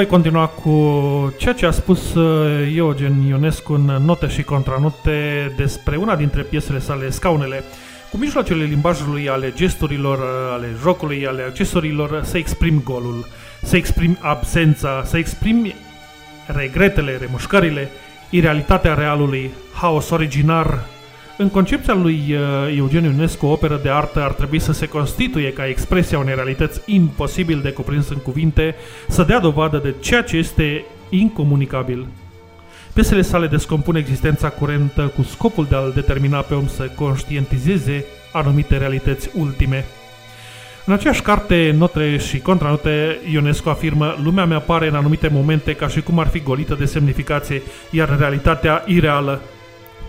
Voi continua cu ceea ce a spus uh, Eugen Ionescu în note și contranote despre una dintre piesele sale, Scaunele. Cu mijloacele limbajului, ale gesturilor, uh, ale jocului, ale accesorilor, uh, să exprim golul, să exprim absența, să exprim regretele, remușcările, irealitatea realului, haos originar. În concepția lui uh, Eugen Ionescu, o operă de artă ar trebui să se constituie ca expresia unei realități imposibil de cuprins în cuvinte, să dea dovadă de ceea ce este incomunicabil. Piesele sale descompun existența curentă cu scopul de a-l determina pe om să conștientizeze anumite realități ultime. În aceeași carte, note și contranote, Ionescu afirmă Lumea mi apare în anumite momente ca și cum ar fi golită de semnificație, iar realitatea ireală.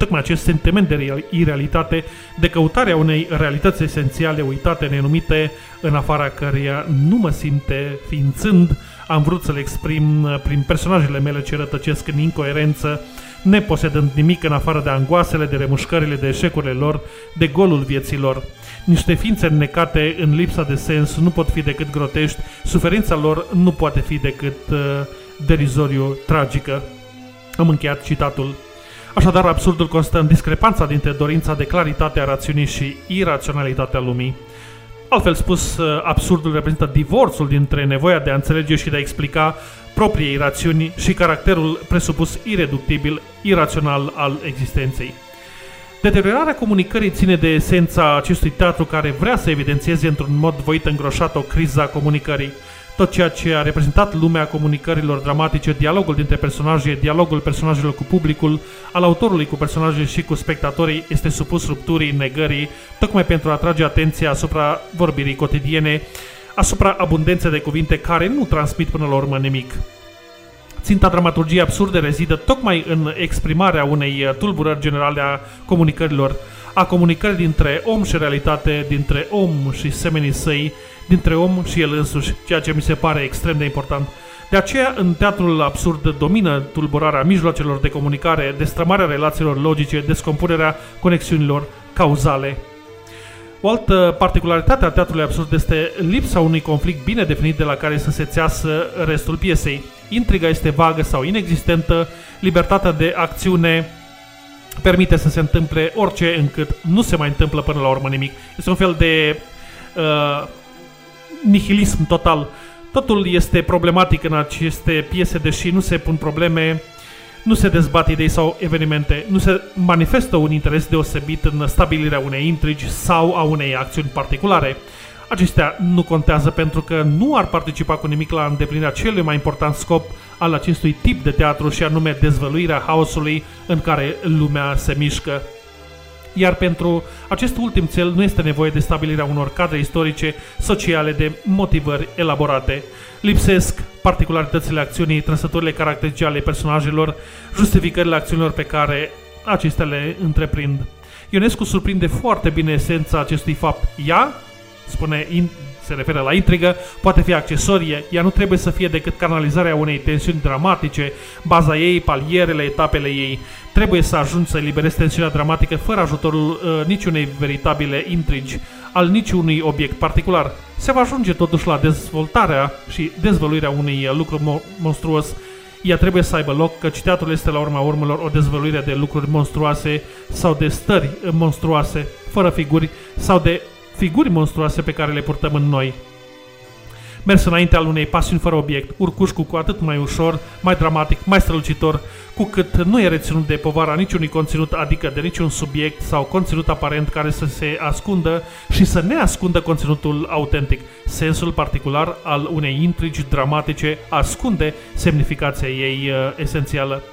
Tocmai acest sentiment de real- irealitate, de căutarea unei realități esențiale uitate, nenumite, în afara căreia nu mă simte ființând, am vrut să le exprim uh, prin personajele mele ce rătăcesc în incoerență, neposedând nimic în afară de angoasele, de remușcările, de eșecurile lor, de golul vieților. Niște ființe înnecate în lipsa de sens nu pot fi decât grotești, suferința lor nu poate fi decât uh, derizoriu tragică. Am încheiat citatul. Așadar, absurdul constă în discrepanța dintre dorința de claritate a rațiunii și iraționalitatea lumii. Altfel spus, uh, absurdul reprezintă divorțul dintre nevoia de a înțelege și de a explica propriei rațiuni și caracterul presupus ireductibil, irațional al existenței. Deteriorarea comunicării ține de esența acestui teatru care vrea să evidențieze într-un mod voit îngroșat o criză a comunicării. Tot ceea ce a reprezentat lumea comunicărilor dramatice, dialogul dintre personaje, dialogul personajelor cu publicul, al autorului cu personaje și cu spectatorii este supus rupturii, negării, tocmai pentru a atrage atenția asupra vorbirii cotidiene, asupra abundenței de cuvinte care nu transmit până la urmă nimic. Ținta dramaturgiei absurde rezidă tocmai în exprimarea unei uh, tulburări generale a comunicărilor, a comunicării dintre om și realitate, dintre om și semenii săi, dintre om și el însuși, ceea ce mi se pare extrem de important. De aceea, în teatrul absurd domină tulburarea mijloacelor de comunicare, destrămarea relațiilor logice, descompunerea conexiunilor cauzale. O altă particularitate a teatrului absurd este lipsa unui conflict bine definit de la care să se țeasă restul piesei. Intriga este vagă sau inexistentă, libertatea de acțiune permite să se întâmple orice încât nu se mai întâmplă până la urmă nimic. Este un fel de uh, nihilism total. Totul este problematic în aceste piese, deși nu se pun probleme, nu se dezbat idei sau evenimente, nu se manifestă un interes deosebit în stabilirea unei intrigi sau a unei acțiuni particulare. Acestea nu contează pentru că nu ar participa cu nimic la îndeplinirea celui mai important scop al acestui tip de teatru și anume dezvăluirea haosului în care lumea se mișcă. Iar pentru acest ultim cel nu este nevoie de stabilirea unor cadre istorice, sociale, de motivări elaborate. Lipsesc particularitățile acțiunii, trăsăturile caracteristice ale personajelor, justificările acțiunilor pe care acestea le întreprind. Ionescu surprinde foarte bine esența acestui fapt. Ea, spune in, se referă la intrigă, poate fi accesorie, ea nu trebuie să fie decât canalizarea unei tensiuni dramatice, baza ei, palierele, etapele ei. Trebuie să ajungi să eliberezi tensiunea dramatică fără ajutorul uh, niciunei veritabile intrigi, al niciunui obiect particular. Se va ajunge totuși la dezvoltarea și dezvăluirea unui uh, lucru mo- monstruos ea trebuie să aibă loc, căci teatrul este la urma urmelor o dezvăluire de lucruri monstruoase sau de stări uh, monstruoase, fără figuri, sau de figuri monstruoase pe care le purtăm în noi. Mers înainte al unei pasiuni fără obiect, urcuș cu atât mai ușor, mai dramatic, mai strălucitor, cu cât nu e reținut de povara niciunui conținut, adică de niciun subiect sau conținut aparent care să se ascundă și să ne ascundă conținutul autentic. Sensul particular al unei intrigi dramatice ascunde semnificația ei uh, esențială.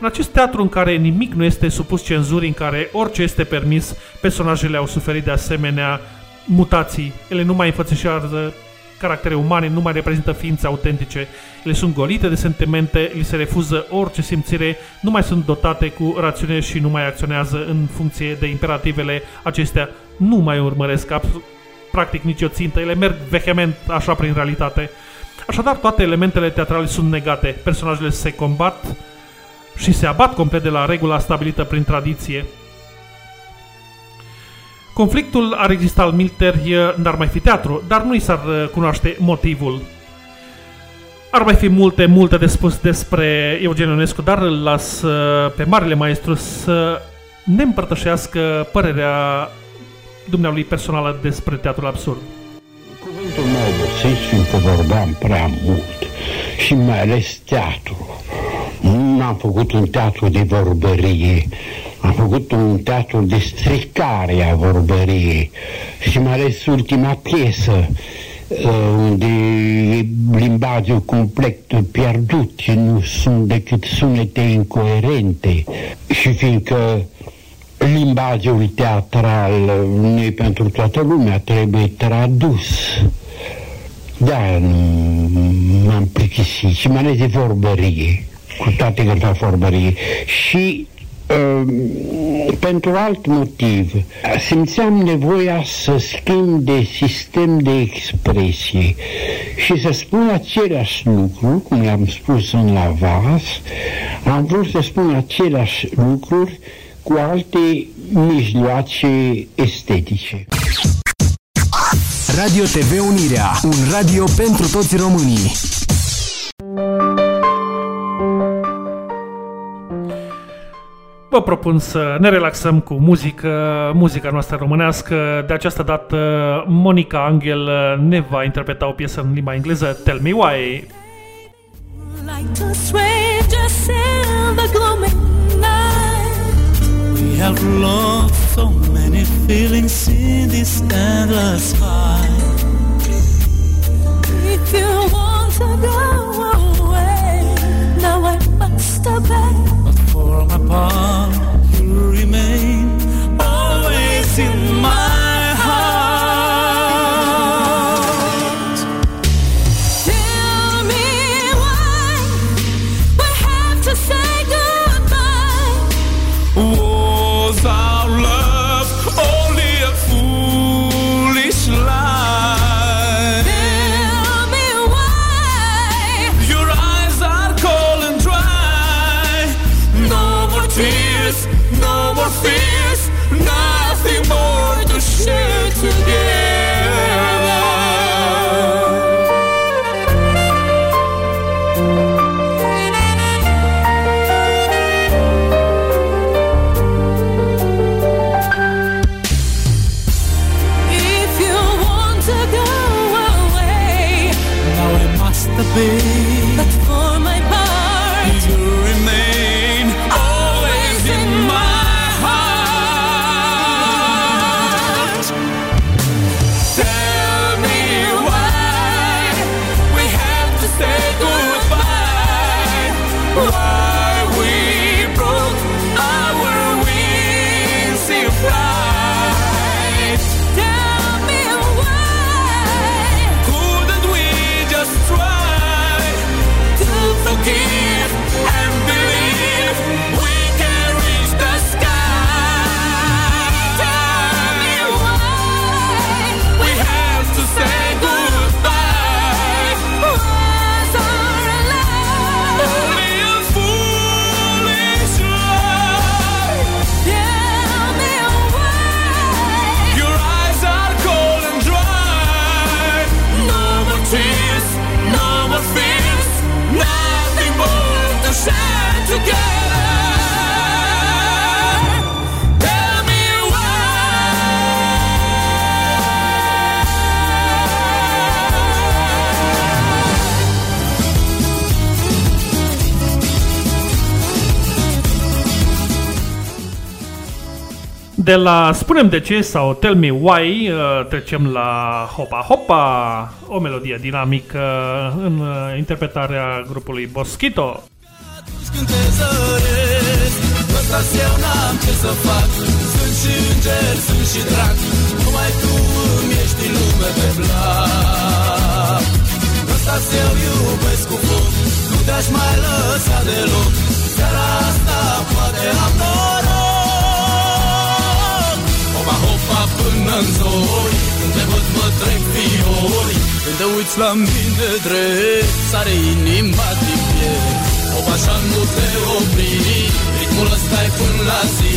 În acest teatru în care nimic nu este supus cenzurii, în care orice este permis, personajele au suferit de asemenea mutații. Ele nu mai înfățișează caractere umane, nu mai reprezintă ființe autentice. Ele sunt golite de sentimente, li se refuză orice simțire, nu mai sunt dotate cu rațiune și nu mai acționează în funcție de imperativele acestea. Nu mai urmăresc abs- practic nicio țintă, ele merg vehement așa prin realitate. Așadar, toate elementele teatrale sunt negate, personajele se combat și se abat complet de la regula stabilită prin tradiție. Conflictul ar exista al milteri, n-ar mai fi teatru, dar nu i s-ar uh, cunoaște motivul. Ar mai fi multe, multe de spus despre Eugen Ionescu, dar îl las uh, pe marele maestru să ne împărtășească părerea dumnealui personală despre teatrul absurd. Cuvântul mă obosesc fiindcă vorbeam prea mult și mai ales teatru. Nu am făcut un teatru de vorbărie, am făcut un teatru de stricare a vorbăriei și mai ales ultima piesă uh, unde e limbajul complet pierdut și nu sunt decât sunete incoerente și fiindcă limbajul teatral nu e pentru toată lumea, trebuie tradus. Da, nu m-am plictisit și mai ales de vorbărie, cu toate că fac vorbărie. Și uh, pentru alt motiv, simțeam nevoia să schimb de sistem de expresie și să spun aceleași lucruri, cum le-am spus în Lavas, am vrut să spun aceleași lucruri cu alte mijloace estetice. Radio TV Unirea, un radio pentru toți românii. Vă propun să ne relaxăm cu muzică, muzica noastră românească. De această dată, Monica Angel ne va interpreta o piesă în limba engleză, Tell Me Why. Like a stranger in the gloomy night. We have lost so many feelings in this endless fight. If you want to go away, now I must obey. But upon you remain. De la Spunem de ce sau Tell Me Why uh, trecem la Hopa Hopa, o melodie dinamică în uh, interpretarea grupului Boschito. Când te zăresc Ăsta eu n-am ce să fac Sunt și înger, sunt și drag. Numai tu îmi ești în lume pe plac Ăsta eu iubesc cu foc. Nu te-aș mai lăsa deloc. Seara asta poate am noroc până în zori Când te văd mă trec fiori. Când te uiți la mine drept Sare inima din piept. Hopa, așa nu te opri Ritmul ăsta e până la zi.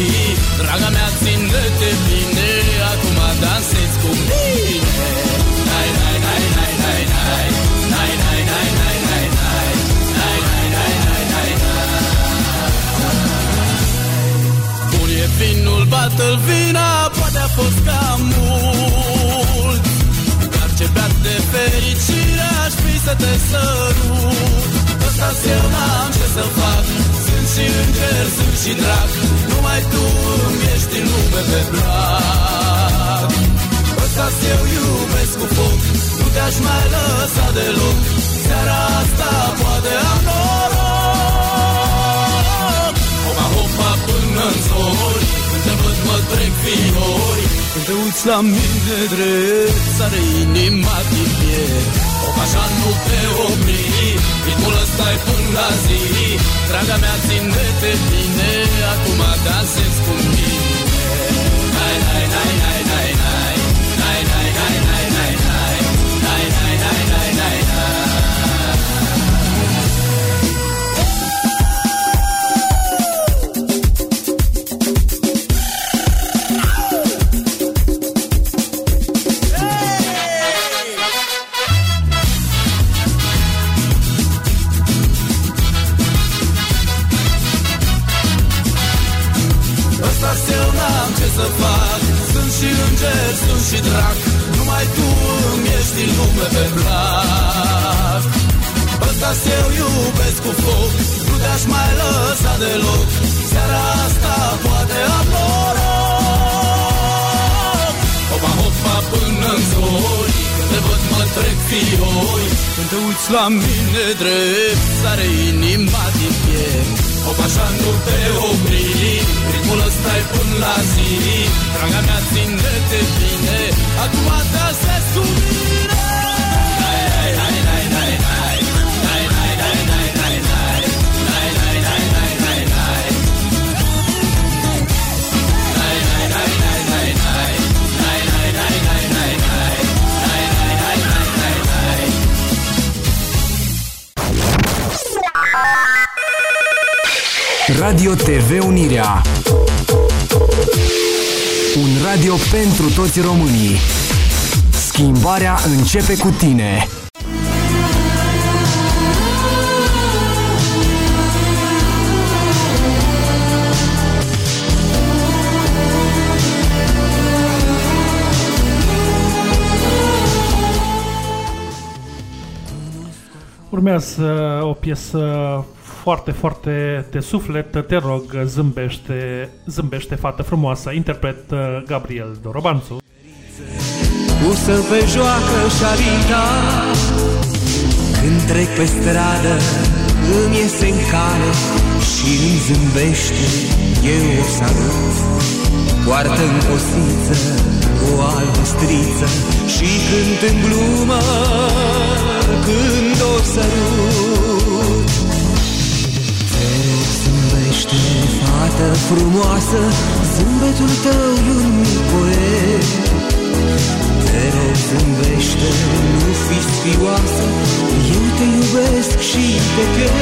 Draga mea, ține-te bine Acum dansezi cu mine vinul bată vina Poate a fost cam mult. Dar ce beat de fericire Aș fi să te sărut. Ăsta eu n-am ce să fac. Sunt și înger, sunt și drag Numai tu îmi ești în lume pe blag Ăsta eu iubesc cu foc. Nu te-aș mai lăsa deloc. Seara asta poate am noroc. Opa, opa, până-n zon văd mă trec fiori. Când te uiți la mine drept Sare inima din piept Hop, așa nu te opri Ritmul ăsta e până la zi. Draga mea ține de tine Acum dansezi cu mine Nai, nai, nai, nai, nai, Nu te-aș mai lăsa deloc. Seara asta poate am noroc Hopa, hopa până în zori Când te văd mă trec fiori Când te uiți la mine drept Sare inima din piept. Hop, așa nu te opri Ritmul ăsta e până la zi. Draga mea ține de tine Acum dansezi Radio TV Unirea. Un radio pentru toți românii. Schimbarea începe cu tine. Urmează o piesă foarte, foarte de suflet. Te rog, zâmbește, zâmbește fată frumoasă. Interpret uh, Gabriel Dorobanțu. Pusă pe joacă șarita Când trec pe stradă Îmi iese în cale Și îmi zâmbește Eu o salut Poartă în cosiță O albă striță Și cânt în glumă Când o sărut zâmbește Fată frumoasă Zâmbetul tău e un mic poet te rog zâmbește, nu fi spioasă Eu te iubesc și te chem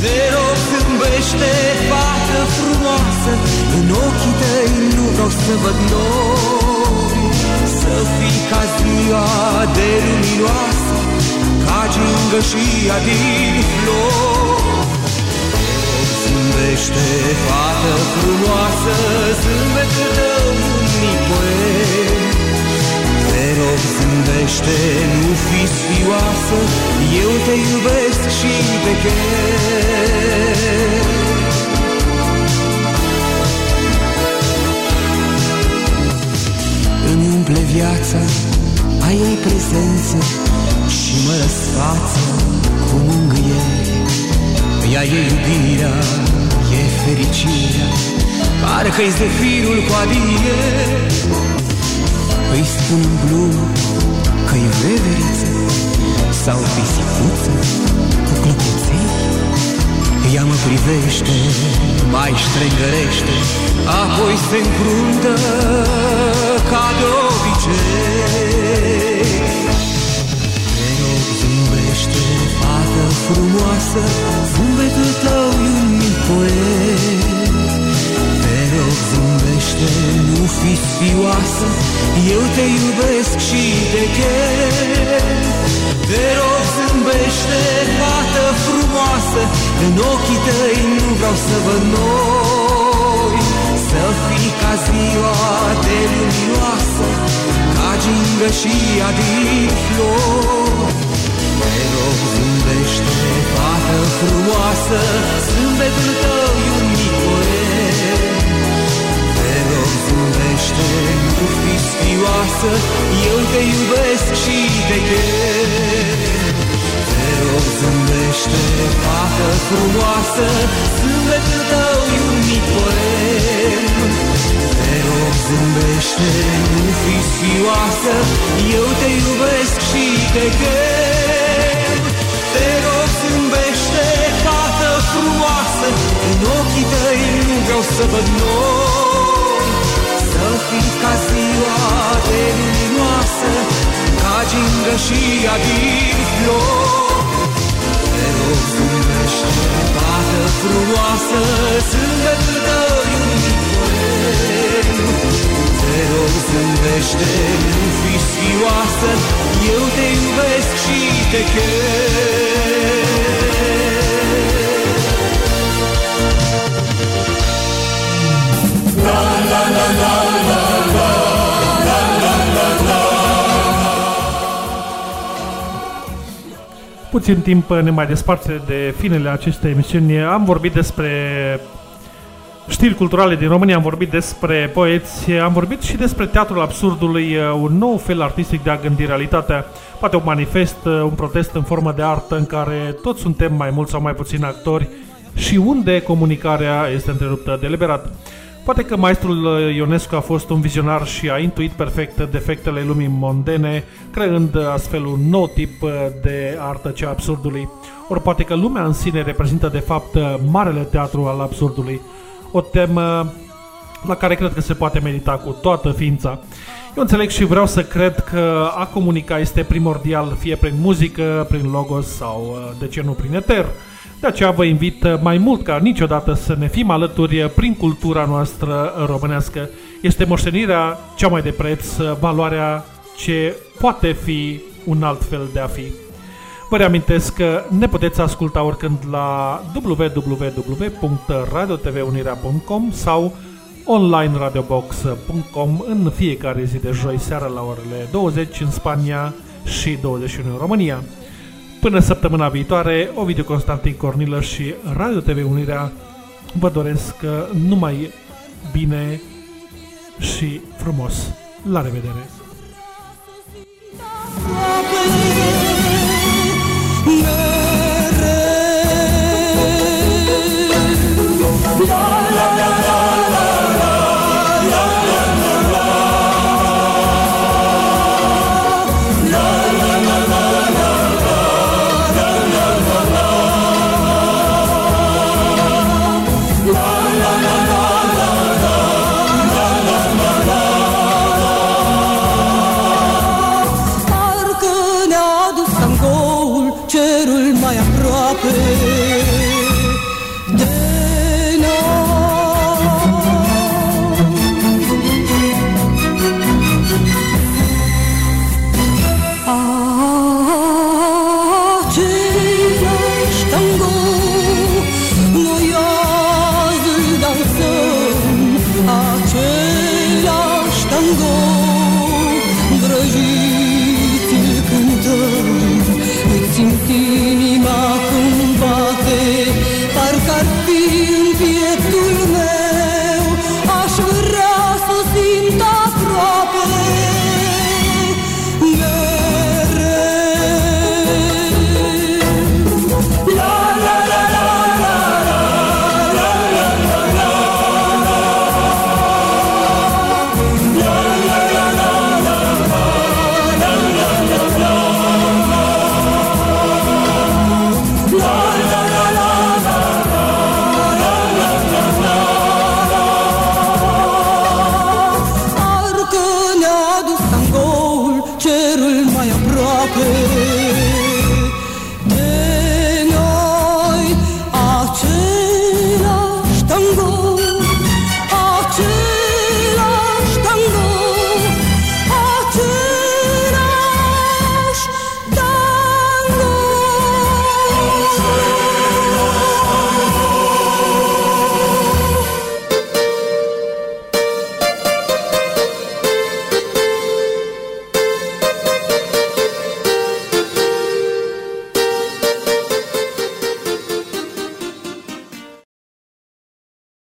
Te rog zâmbește, fată frumoasă În ochii tăi nu vreau să văd nori. Să fii ca ziua de luminoasă Ca gingășia din flori Zâmbește, fată frumoasă, zâmbetul tău un mic poet. Te rog, zâmbește, nu fi spioasă, eu te iubesc și te chem. Îmi umple viața, a ei prezență și mă răsfață cu mângâiere. Ea e iubirea, e fericirea. Parcă-i zefirul cu adie Îi spun în glumă că-i veveriță Sau pisicuță cu clopoței. Ea mă privește, mai strângărește Apoi se încruntă ca de obicei. Te rog, zâmbește, fată frumoasă spioasă Eu te iubesc și te chem Te rog, zâmbește, fată frumoasă. În ochii tăi nu vreau să văd noi. Să fii ca ziua de luminoasă Ca gingășia din flori Te rog, zâmbește, fată frumoasă, zâmbetul tău e un zâmbește, nu fi sfioasă, eu te iubesc și te chem. Te rog, zâmbește, fată frumoasă, zâmbetul tău e un mic poem. Te rog, zâmbește, nu fi sfioasă, eu te iubesc și te chem. Te rog, zâmbește, fată frumoasă, în ochii tăi nu vreau să văd nori. Să fii ca ziua de luminoasă, ca gingășia din flori. Te rog, zâmbește, fată frumoasă, zâmbetul tău e un mic poem. Te rog, zâmbește, nu fi sfioasă, eu te iubesc și te chem. Puțin timp ne mai desparte de finele acestei emisiuni. Am vorbit despre știri culturale din România, am vorbit despre poeți, am vorbit și despre teatrul absurdului, un nou fel artistic de a gândi realitatea, poate un manifest, un protest în formă de artă în care toți suntem mai mult sau mai puțin actori și unde comunicarea este întreruptă deliberat. Poate că maestrul Ionescu a fost un vizionar și a intuit perfect defectele lumii mondene, creând astfel un nou tip de artă cea absurdului. Ori poate că lumea în sine reprezintă de fapt marele teatru al absurdului, o temă la care cred că se poate medita cu toată ființa. Eu înțeleg și vreau să cred că a comunica este primordial, fie prin muzică, prin logos sau, de ce nu, prin eter. De aceea vă invit mai mult ca niciodată să ne fim alături prin cultura noastră românească. Este moștenirea cea mai de preț, valoarea ce poate fi un alt fel de a fi. Vă reamintesc că ne puteți asculta oricând la www.radiotvunirea.com sau onlineradiobox.com în fiecare zi de joi seara la orele 20 în Spania și 21 în România. Până săptămâna viitoare, Ovidiu Constantin Cornilă și Radio TV Unirea vă doresc numai bine și frumos. La revedere! Parcă